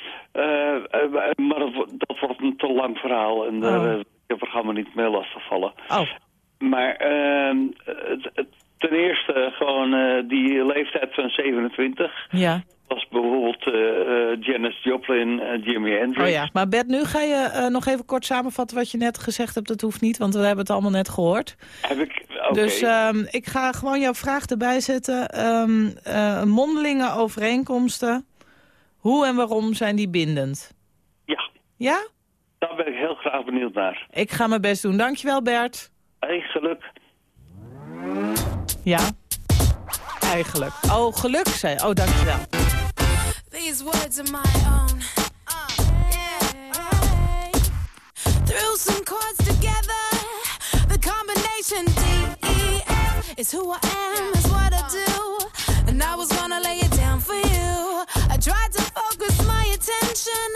maar dat, wo- dat wordt een te lang verhaal en daar Oh. ik heb er niet mee lastig vallen. Oh, Maar ehm, het- het- ten eerste gewoon eh, die leeftijd van 27 ja. was bijvoorbeeld eh, Janis Joplin, eh, Jimi Hendrix. Oh ja. Maar Bert, nu ga je nog even kort samenvatten wat je net gezegd hebt. Dat hoeft niet, want we hebben het allemaal net gehoord. Heb ik, oké. Dus ehm, ik ga gewoon jouw vraag erbij zetten. Ehm, eh, mondelinge overeenkomsten. Hoe en waarom zijn die bindend? Ja, Ja? daar ben ik heel graag benieuwd naar. Ik ga mijn best doen. Dankjewel, Bert. Hey, geluk. Ja? Eigenlijk. Oh, geluk, zei Oh, dankjewel. These words are my own. Uh, yeah. Threw some chords together. The combination D E F is who I am, is what I do. And I was gonna lay it down for you. I tried to focus my attention,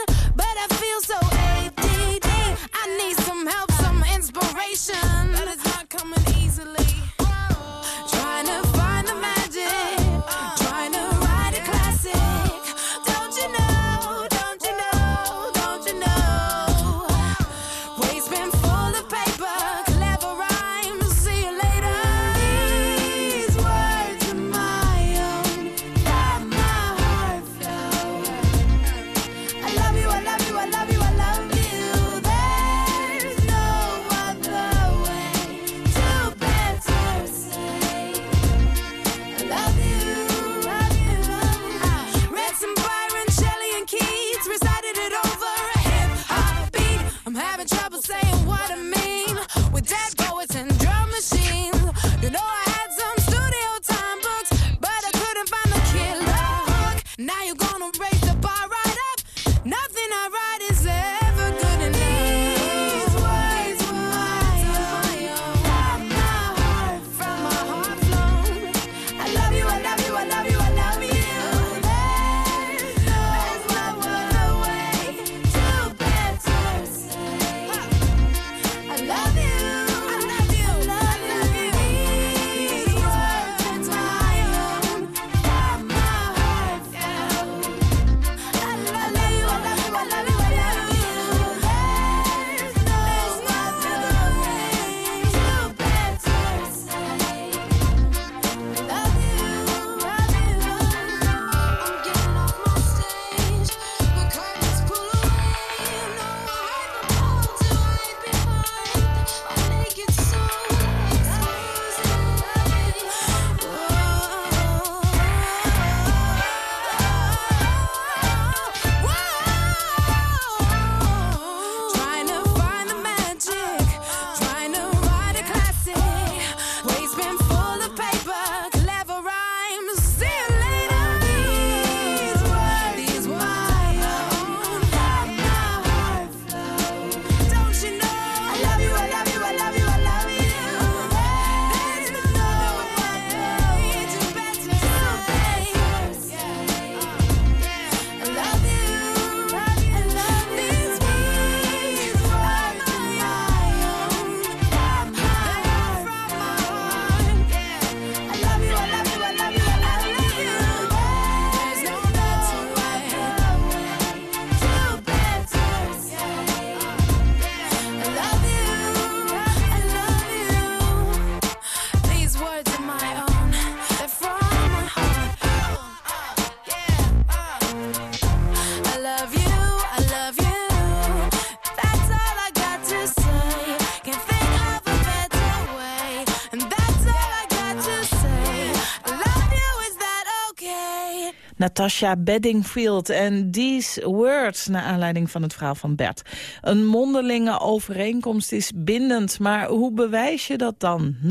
Natasha Bedingfield en These Words... naar aanleiding van het verhaal van Bert. Een mondelinge overeenkomst is bindend, maar hoe bewijs je dat dan? 0800-1121.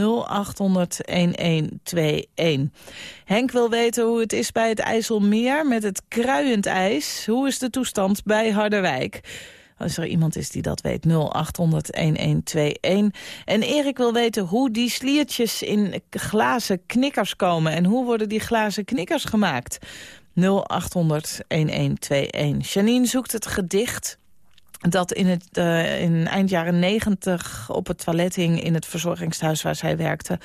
Henk wil weten hoe het is bij het IJsselmeer met het kruiend ijs. Hoe is de toestand bij Harderwijk? Als er iemand is die dat weet, 0800-1121. En Erik wil weten hoe die sliertjes in glazen knikkers komen... en hoe worden die glazen knikkers gemaakt? 0800-1121. Janine zoekt het gedicht dat in, het, uh, in eind jaren negentig op het toilet hing in het verzorgingshuis waar zij werkte.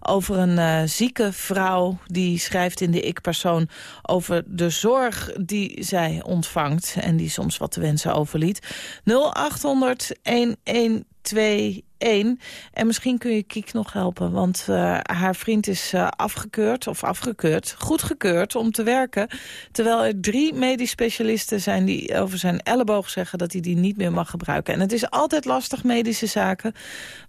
Over een uh, zieke vrouw die schrijft in de ik-persoon over de zorg die zij ontvangt. En die soms wat te wensen overliet. 0800 1121. En misschien kun je Kiek nog helpen, want uh, haar vriend is uh, afgekeurd, of afgekeurd, goedgekeurd om te werken. Terwijl er drie medisch specialisten zijn die over zijn elleboog zeggen dat hij die niet meer mag gebruiken. En het is altijd lastig, medische zaken.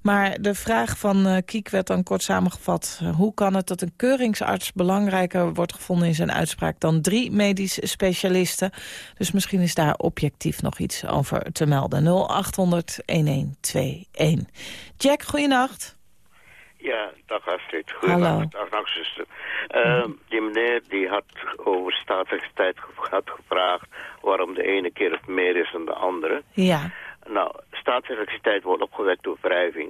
Maar de vraag van uh, Kiek werd dan kort samengevat. hoe kan het dat een keuringsarts belangrijker wordt gevonden in zijn uitspraak dan drie medisch specialisten? Dus misschien is daar objectief nog iets over te melden. 0800 1121. Jack, goeienacht. Ja, dag Astrid. Goeienacht. Dag, dag zuster. Uh, die meneer die had over staatsrechtstijd had gevraagd waarom de ene keer het meer is dan de andere. Ja. Nou, staatselektriciteit wordt opgewekt door wrijving.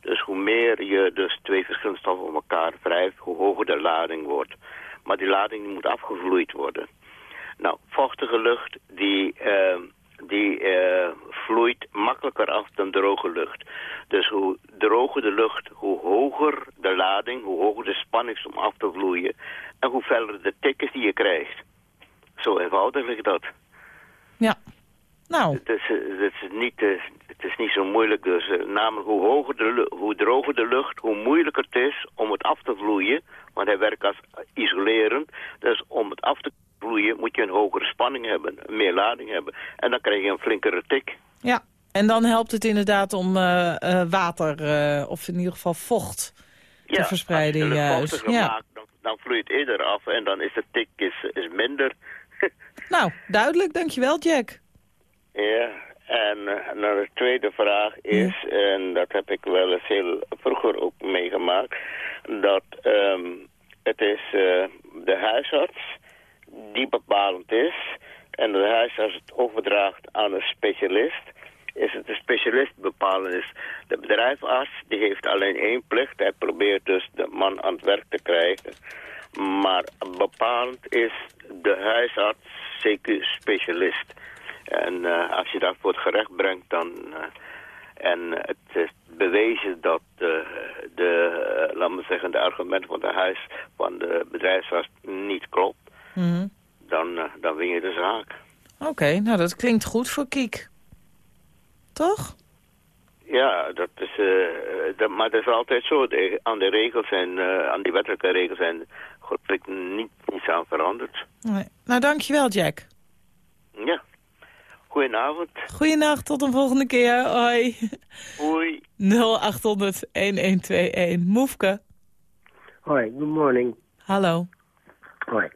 Dus hoe meer je dus twee verschillende stoffen op elkaar wrijft, hoe hoger de lading wordt. Maar die lading moet afgevloeid worden. Nou, vochtige lucht die... Uh, die uh, vloeit makkelijker af dan droge lucht. Dus hoe droger de lucht, hoe hoger de lading, hoe hoger de spanning is om af te vloeien. En hoe feller de tik is die je krijgt. Zo eenvoudig ligt dat. Ja, nou. Het is, het is, niet, uh, het is niet zo moeilijk dus. Namelijk hoe, hoger de, hoe droger de lucht, hoe moeilijker het is om het af te vloeien. Want hij werkt als isolerend. Dus om het af te vloeien moet je een hogere spanning hebben, meer lading hebben. En dan krijg je een flinkere tik. Ja, en dan helpt het inderdaad om uh, uh, water, uh, of in ieder geval vocht, ja, te verspreiden huis. Ja, maakt, dan, dan vloeit eerder af en dan is de tik is, is minder. nou, duidelijk, dankjewel Jack. Ja, en nou, de tweede vraag is, ja. en dat heb ik wel eens heel vroeger ook meegemaakt, dat um, het is de huisarts die bepalend is. En de huisarts het overdraagt aan een specialist. Is het de specialist bepalend is. De bedrijfarts die heeft alleen één plicht. Hij probeert dus de man aan het werk te krijgen. Maar bepalend is de huisarts zeker specialist. En uh, als je dat voor het gerecht brengt dan... Uh, en het is bewezen dat de, de laten we zeggen, de argumenten van de huis van de bedrijfsarts niet klopt. Mm -hmm. dan, uh, dan win je de zaak. Oké, okay, nou dat klinkt goed voor Kiek. Toch? Ja, dat is, uh, dat, maar dat is altijd zo. De, aan de regels en uh, aan die wettelijke regels zijn ik niet, niets aan veranderd. Nee. Nou, dankjewel Jack. Ja. Goedenavond. Goedenacht, tot een volgende keer. Hoi. Hoi. 0800-1121. Moefke. Hoi, good morning. Hallo. Hoi.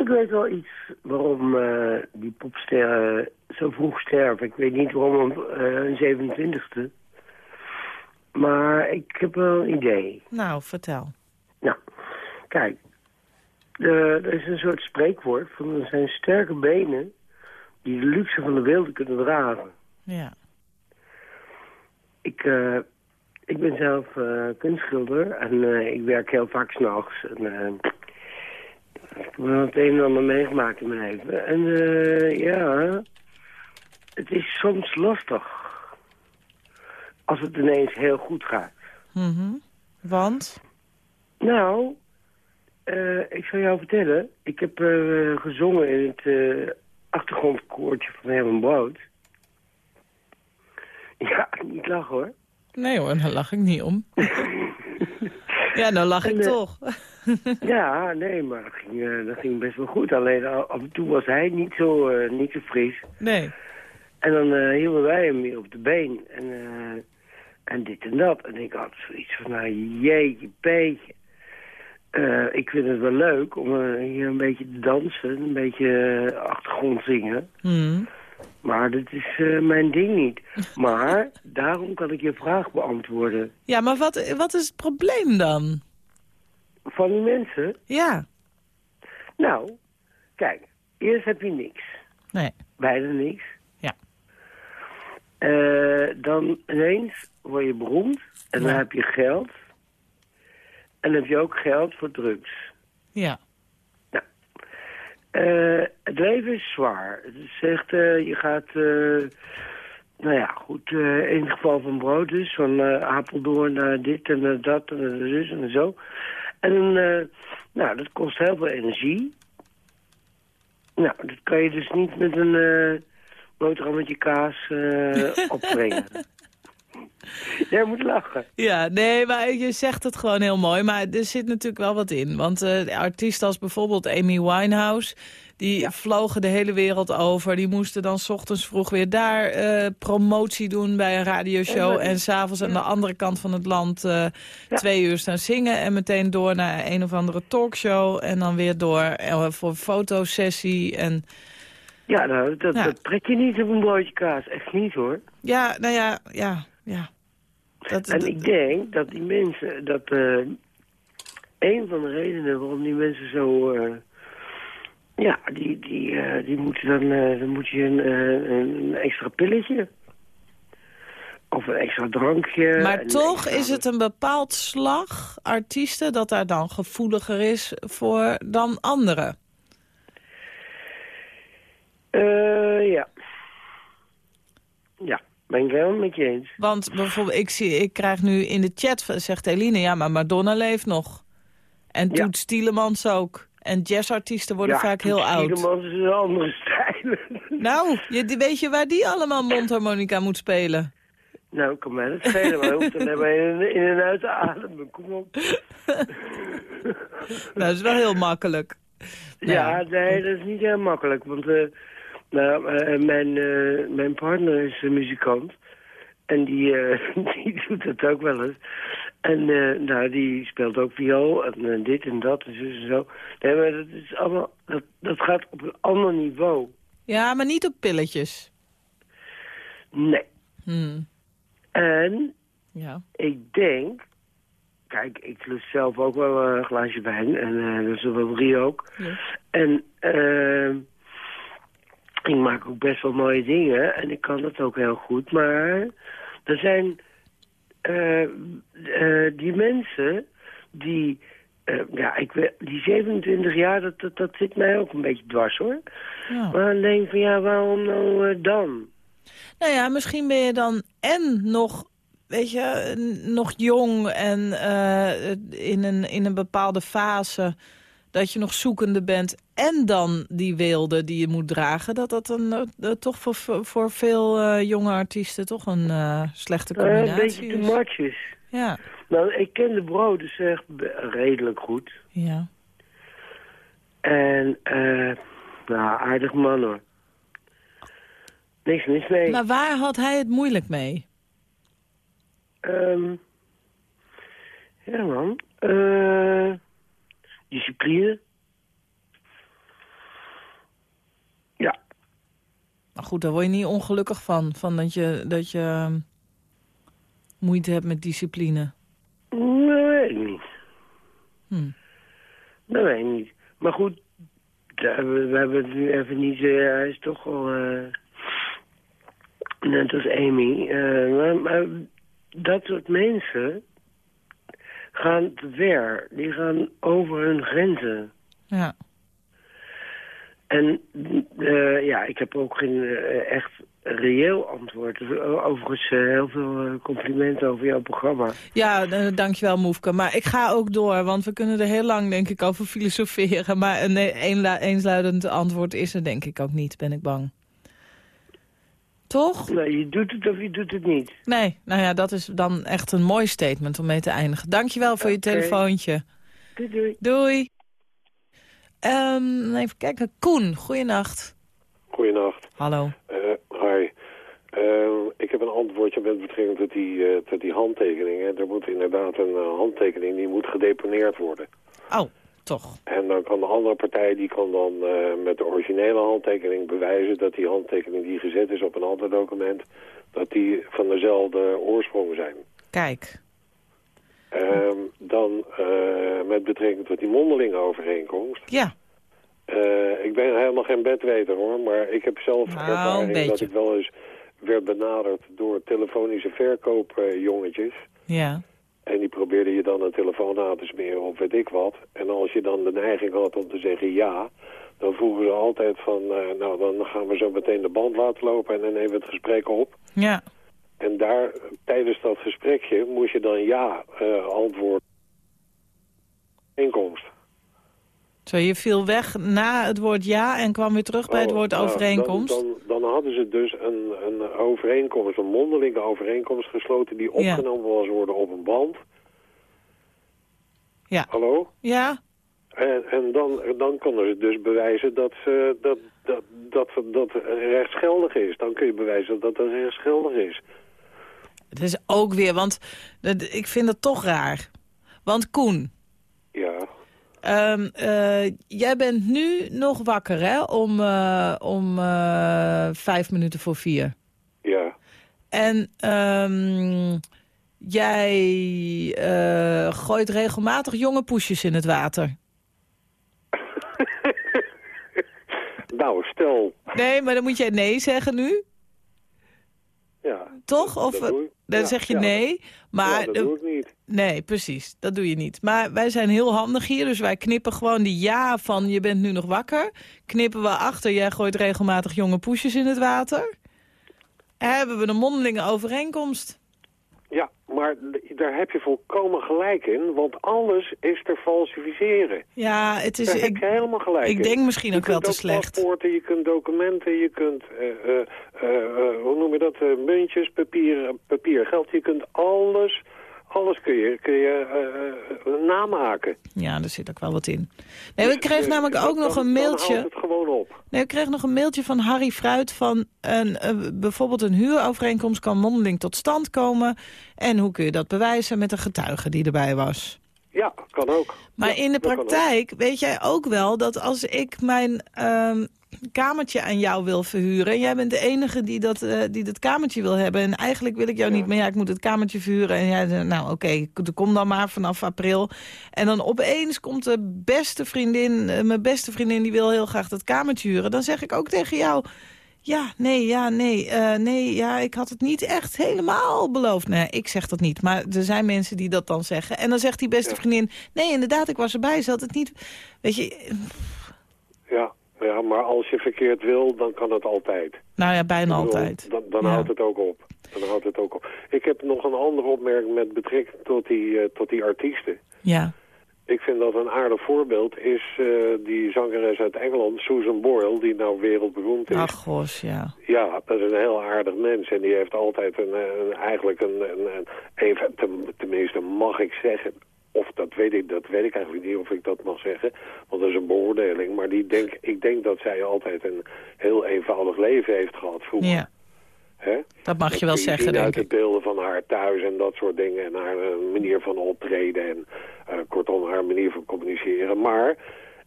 Ik weet wel iets waarom uh, die popsterren zo vroeg sterven. Ik weet niet waarom op uh, een 27e. Maar ik heb wel een idee. Nou, vertel. Nou, kijk. Er is een soort spreekwoord van er zijn sterke benen die de luxe van de wereld kunnen dragen. Ja. Ik, uh, ik ben zelf kunstschilder en ik werk heel vaak s'nachts. En ik heb het een en ander meegemaakt in mijn leven. En ja, het is soms lastig als het ineens heel goed gaat. Mm -hmm. Want? Nou, ik zal jou vertellen. Ik heb gezongen in het achtergrondkoortje van Herman Brood. Ja, niet lachen hoor. Nee hoor, daar lach ik niet om. ja, dan lach ik en, toch. ja, nee, maar dat ging, uh, dat ging best wel goed. Alleen af en toe was hij niet zo, niet zo fris. Nee. En dan uh, hielden wij hem weer op de been. En, en dit en dat. En ik had zoiets van, nou jeetje, peetje. eh, ik vind het wel leuk om eh, hier een beetje te dansen, een beetje eh, achtergrond zingen. Hmm. Maar dat is eh, mijn ding niet. Maar daarom kan ik je vraag beantwoorden. Ja, maar wat, wat is het probleem dan? Van die mensen? Ja. Nou, kijk, eerst heb je niks. Nee. Bijna niks. Ja. Eh, dan ineens word je beroemd en dan heb je geld. En dan heb je ook geld voor drugs. Ja. Eh, het leven is zwaar. Het is echt, eh, je gaat, eh, nou ja, goed, in het geval van brood dus, van Apeldoorn naar dit en naar dat en naar zus en zo. En nou, dat kost heel veel energie. Nou, dat kan je dus niet met een boterhammetje kaas opbrengen. Jij moet lachen. Ja, nee, maar je zegt het gewoon heel mooi. Maar er zit natuurlijk wel wat in. Want eh artiesten als bijvoorbeeld Amy Winehouse... die vlogen de hele wereld over. Die moesten dan 's ochtends vroeg weer daar eh, promotie doen bij een radioshow. Maar- En s'avonds aan de andere kant van het land eh, twee uur staan zingen. En meteen door naar een of andere talkshow. En dan weer door voor een fotosessie. En Ja, nou, dat, dat trek je niet op een broodje kaas. Echt niet hoor. ja, nou ja, ja, ja. Dat, En dat- ik denk dat die mensen, dat eh een van de redenen waarom die mensen zo, eh, ja, die, die, eh, die moeten dan, dan moet je een, een extra pilletje. Of een extra drankje. Maar toch extra- is het een bepaald slag, artiesten, dat daar dan gevoeliger is voor dan anderen. Eh, ja. Ja, ben ik helemaal met je eens. Want bijvoorbeeld, ik, zie, ik krijg nu in de chat, zegt Eline, ja, maar Madonna leeft nog. En Ja. Toet Stielemans ook. En jazzartiesten worden ja, vaak heel Toet oud. Tielemans is een andere stijl. Nou, je, weet je waar die allemaal mondharmonica moet spelen? nou, kan mij dat schelen, maar hij hoeft alleen maar in, in en uit te ademen. Kom op. Nou, dat is wel heel makkelijk. Ja, nee, dat is niet heel makkelijk. Want eh, nou, eh, mijn, eh, mijn partner is een muzikant. En die, eh, die doet dat ook wel eens. En eh, nou, die speelt ook viool en eh, dit en dat en zo en zo. Nee, maar dat, is allemaal, dat, dat gaat op een ander niveau. Ja, maar niet op pilletjes. Nee. Hmm. En Ja. ik denk... Kijk, ik lust zelf ook wel eh, een glaasje wijn. En eh dat is wel drie ook. Ja. En eh, ik maak ook best wel mooie dingen. En ik kan dat ook heel goed. Maar er zijn eh, eh, die mensen die... eh, ja, ik, weet- die 27 jaar, dat, dat, dat zit mij ook een beetje dwars, hoor. Ja. Maar dan denk ik van, ja, waarom nou dan? Nou ja, misschien ben je dan en nog, weet je, nog jong en in, een, in een bepaalde fase dat je nog zoekende bent en dan die weelde die je moet dragen, dat dat een, eh, eh, toch voor, voor- veel eh, jonge artiesten toch een slechte Eh, een combinatie beetje te is. much is. Ja, Nou, ik ken de brood dus echt redelijk goed. ja. En, eh, nou, aardig man hoor. Niks mis mee. Maar waar had hij het moeilijk mee? Ehm, ja man. Eh, discipline. Ja. Maar goed, daar word je niet ongelukkig van, van dat je, dat je ehm, moeite hebt met discipline. Nee, weet ik niet. Hm. Dat weet ik niet. Maar goed, we, we hebben het nu even niet... eh, hij is toch al... eh, net als Amy. eh, maar, maar dat soort mensen gaan te ver. Die gaan over hun grenzen. Ja. En eh, ja, ik heb ook geen eh, echt reëel antwoord. Overigens eh, heel veel complimenten over jouw programma. Ja, dankjewel Moefke. Maar ik ga ook door, want we kunnen er heel lang denk ik over filosoferen. Maar een eensluidend antwoord is er denk ik ook niet, ben ik bang. Toch? Nou, je doet het of je doet het niet. Nee, nou ja, dat is dan echt een mooi statement om mee te eindigen. Dankjewel voor je telefoontje. Doei doei. Doei. Ehm, even kijken. Koen, goeienacht. Goedenacht. Hallo. Eh hi. Eh, ik heb een antwoordje met betrekking tot die, eh, tot die handtekeningen. Er moet inderdaad een eh, handtekening, die moet gedeponeerd worden. Oh, toch. En dan kan de andere partij, die kan dan met de originele handtekening bewijzen dat die handtekening die gezet is op een ander document, dat die van dezelfde oorsprong zijn. Kijk. Ehm, dan eh, met betrekking tot die mondelinge overeenkomst. Ja. Eh, ik ben helemaal geen bedweter hoor, maar ik heb zelf Nou, ervaring dat ik wel eens werd benaderd door telefonische verkoopjongetjes. Ja. En die probeerde je dan een telefoon aan te smeren of weet ik wat. En als je dan de neiging had om te zeggen ja, dan vroegen ze altijd van, eh, nou dan gaan we zo meteen de band laten lopen en dan nemen we het gesprek op. Ja. En daar, tijdens dat gesprekje, moest je dan ja eh, antwoorden. Inkomst. Zo, je viel weg na het woord ja en kwam weer terug bij het Oh, woord nou, overeenkomst. Dan, dan, dan hadden ze dus een, een overeenkomst, een mondelinge overeenkomst gesloten... die Ja. opgenomen was worden op een band. Ja. Hallo? Ja. En, en dan, dan konden ze dus bewijzen dat, ze, dat, dat, dat, dat rechtsgeldig is. Dan kun je bewijzen dat het rechtsgeldig is. Het is ook weer, want dat- ik vind het toch raar. Want Koen, Ja, ehm, eh, jij bent nu nog wakker, hè? Om, eh, om eh, vijf minuten voor vier. ja. En ehm, jij gooit regelmatig jonge poesjes in het water. Nou, stel... Nee, maar dan moet jij nee zeggen nu, Ja, toch? Of dat doe ik. Dan Ja, zeg je ja, nee. Maar ja, dat doe ik niet. Nee, precies. Dat doe je niet. Maar wij zijn heel handig hier, dus wij knippen gewoon die ja van je bent nu nog wakker. Knippen we achter, jij gooit regelmatig jonge poesjes in het water. Hebben we een mondelinge overeenkomst. Ja, maar daar heb je volkomen gelijk in, want alles is te falsificeren. Ja, het is... Daar heb Ik, je helemaal gelijk ik in. denk misschien Je ook wel kunt te slecht. paspoorten, je kunt documenten, je kunt, eh, eh, eh, eh, hoe noem je dat, muntjes, papier, papier, geld. Je kunt alles, alles kun je, kun je eh, namaken. Ja, er zit ook wel wat in. Nee, ik kreeg Dus, namelijk eh, ook nog een mailtje... het gewoon op. Nee, ik kreeg nog een mailtje van Harry Fruit van een, bijvoorbeeld een huurovereenkomst kan mondeling tot stand komen. En hoe kun je dat bewijzen met een getuige die erbij was? Ja, kan ook. Maar Ja, in de praktijk weet jij ook wel dat als ik mijn ehm, kamertje aan jou wil verhuren... en jij bent de enige die dat, eh, die dat kamertje wil hebben... en eigenlijk wil ik jou niet, maar ja, ik moet het kamertje verhuren... en jij zegt, nou oké, kom dan maar vanaf april. En dan opeens komt de beste vriendin, eh, mijn beste vriendin... die wil heel graag dat kamertje huren. Dan zeg ik ook tegen jou... Ja, nee, ja, nee, eh, nee, ja, ik had het niet echt helemaal beloofd. Nee, ik zeg dat niet, maar er zijn mensen die dat dan zeggen. En dan zegt die beste vriendin, nee, inderdaad, ik was erbij, ze had het niet... Weet je, Ja, ja, maar als je verkeerd wil, dan kan het altijd. nou ja, bijna bedoel, altijd. Dan, dan Ja. houdt het ook op. Dan houdt het ook op. Ik heb nog een andere opmerking met betrekking tot die, eh, tot die artiesten. Ja, Ik vind dat een aardig voorbeeld is eh, die zangeres uit Engeland, Susan Boyle, die nou wereldberoemd is. ach gos, ja. Ja, dat is een heel aardig mens en die heeft altijd een, eh, een, eigenlijk een, een, even, ten- tenminste mag ik zeggen, of dat weet ik, dat weet ik eigenlijk niet of ik dat mag zeggen, want dat is een beoordeling. Maar die denk, ik denk dat zij altijd een heel eenvoudig leven heeft gehad vroeger. ja. Hè? Dat mag je wel zeggen, denk uit ik. de beelden van haar thuis en dat soort dingen. En haar eh, manier van optreden en eh, kortom haar manier van communiceren. Maar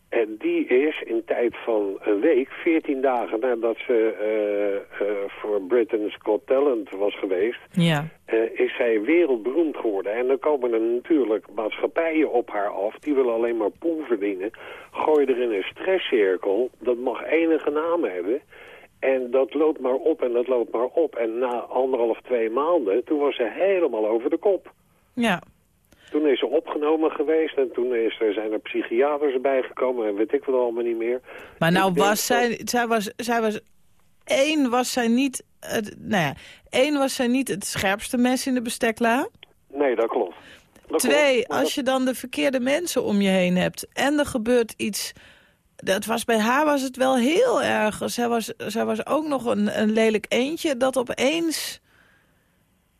en die is in tijd van een week, 14 dagen nadat ze eh, voor Britain's Got Talent was geweest... Ja, is zij wereldberoemd geworden. En dan komen er natuurlijk maatschappijen op haar af. Die willen alleen maar poen verdienen. Gooi er in een stresscirkel. Dat mag enige naam hebben. En dat loopt maar op en dat loopt maar op. En na anderhalf, twee maanden, toen was ze helemaal over de kop. ja. Toen is ze opgenomen geweest en toen is er, zijn er psychiaters bijgekomen en weet ik wat allemaal niet meer. Maar nou was zij, zij was, zij was, één was zij niet, het, nou ja, één was zij niet het scherpste mes in de bestekla. Nee, dat klopt. Dat Twee, klopt. Als je dan de verkeerde mensen om je heen hebt en er gebeurt iets... Dat was, bij haar was het wel heel erg. Zij was, zij was ook nog een, een lelijk eentje dat opeens...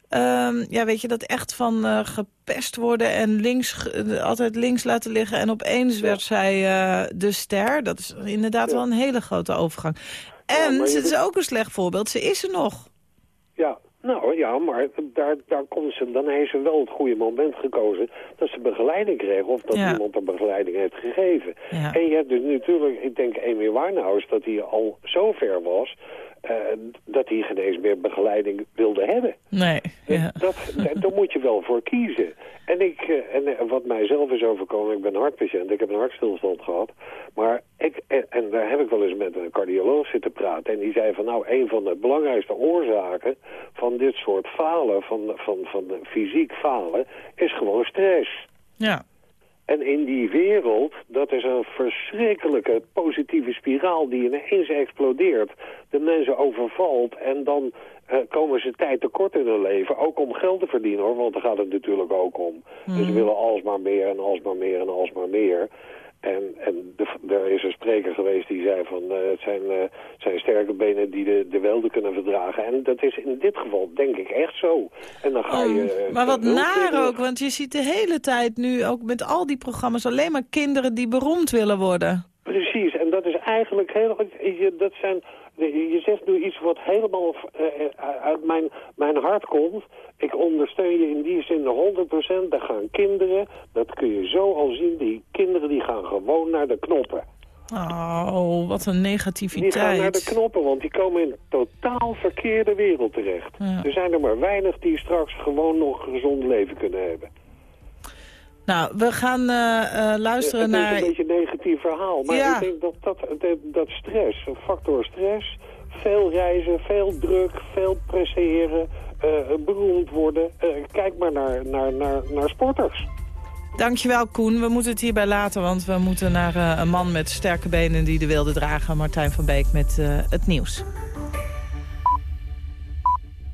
ehm, ja, weet je, dat echt van eh, gepest worden en links, ge- altijd links laten liggen. En opeens werd zij eh, de ster. Dat is inderdaad wel een hele grote overgang. En het is doet- ook een slecht voorbeeld. Ze is er nog. Ja, Nou ja, maar daar, daar komt ze, dan heeft ze wel het goede moment gekozen dat ze begeleiding kreeg of dat Ja. iemand er begeleiding heeft gegeven. Ja. En je hebt dus natuurlijk, ik denk Amy Winehouse, dat hij al zo ver was dat hij geen eens meer begeleiding wilde hebben. Nee, ja. Dat, daar, daar moet je wel voor kiezen. En, ik, eh, en eh, wat mij zelf is overkomen, ik ben een hartpatiënt, ik heb een hartstilstand gehad. Maar ik, en, en daar heb ik wel eens met een cardioloog zitten praten. En die zei van nou, een van de belangrijkste oorzaken van dit soort falen, van, van, van fysiek falen, is gewoon stress. Ja. En in die wereld, dat is een verschrikkelijke positieve spiraal die ineens explodeert. De mensen overvalt en dan eh, komen ze tijd tekort in hun leven. Ook om geld te verdienen hoor, want daar gaat het natuurlijk ook om. Dus ze willen alsmaar meer en alsmaar meer en alsmaar meer. En, en er is een spreker geweest die zei van eh, het zijn, eh, zijn sterke benen die de, de welden kunnen verdragen. En dat is in dit geval denk ik echt zo. En dan ga je... eh, Oh, maar wat naar ook, want je ziet de hele tijd nu ook met al die programma's alleen maar kinderen die beroemd willen worden. Precies, en dat is eigenlijk heel... Dat zijn, je zegt nu iets wat helemaal eh, eh, uit mijn, mijn hart komt. Ik ondersteun je in die zin 100%. Daar gaan kinderen, dat kun je zo al zien, die kinderen die gaan gewoon naar de knoppen. Oh, wat een Die gaan naar de negativiteit. knoppen, want die komen in een totaal verkeerde wereld terecht. Ja. Er zijn er maar weinig die straks gewoon nog een gezond leven kunnen hebben. Nou, we gaan eh, eh, luisteren het is naar... een beetje een negatief verhaal, maar Ja. ik denk dat, dat, dat, dat stress, een factor stress, veel reizen, veel druk, veel presteren, eh, beroemd worden. kijk maar naar, naar, naar, naar sporters. Dankjewel, Koen. We moeten het hierbij laten, want we moeten naar een man met sterke benen die de wilde dragen. Martijn van Beek met het nieuws.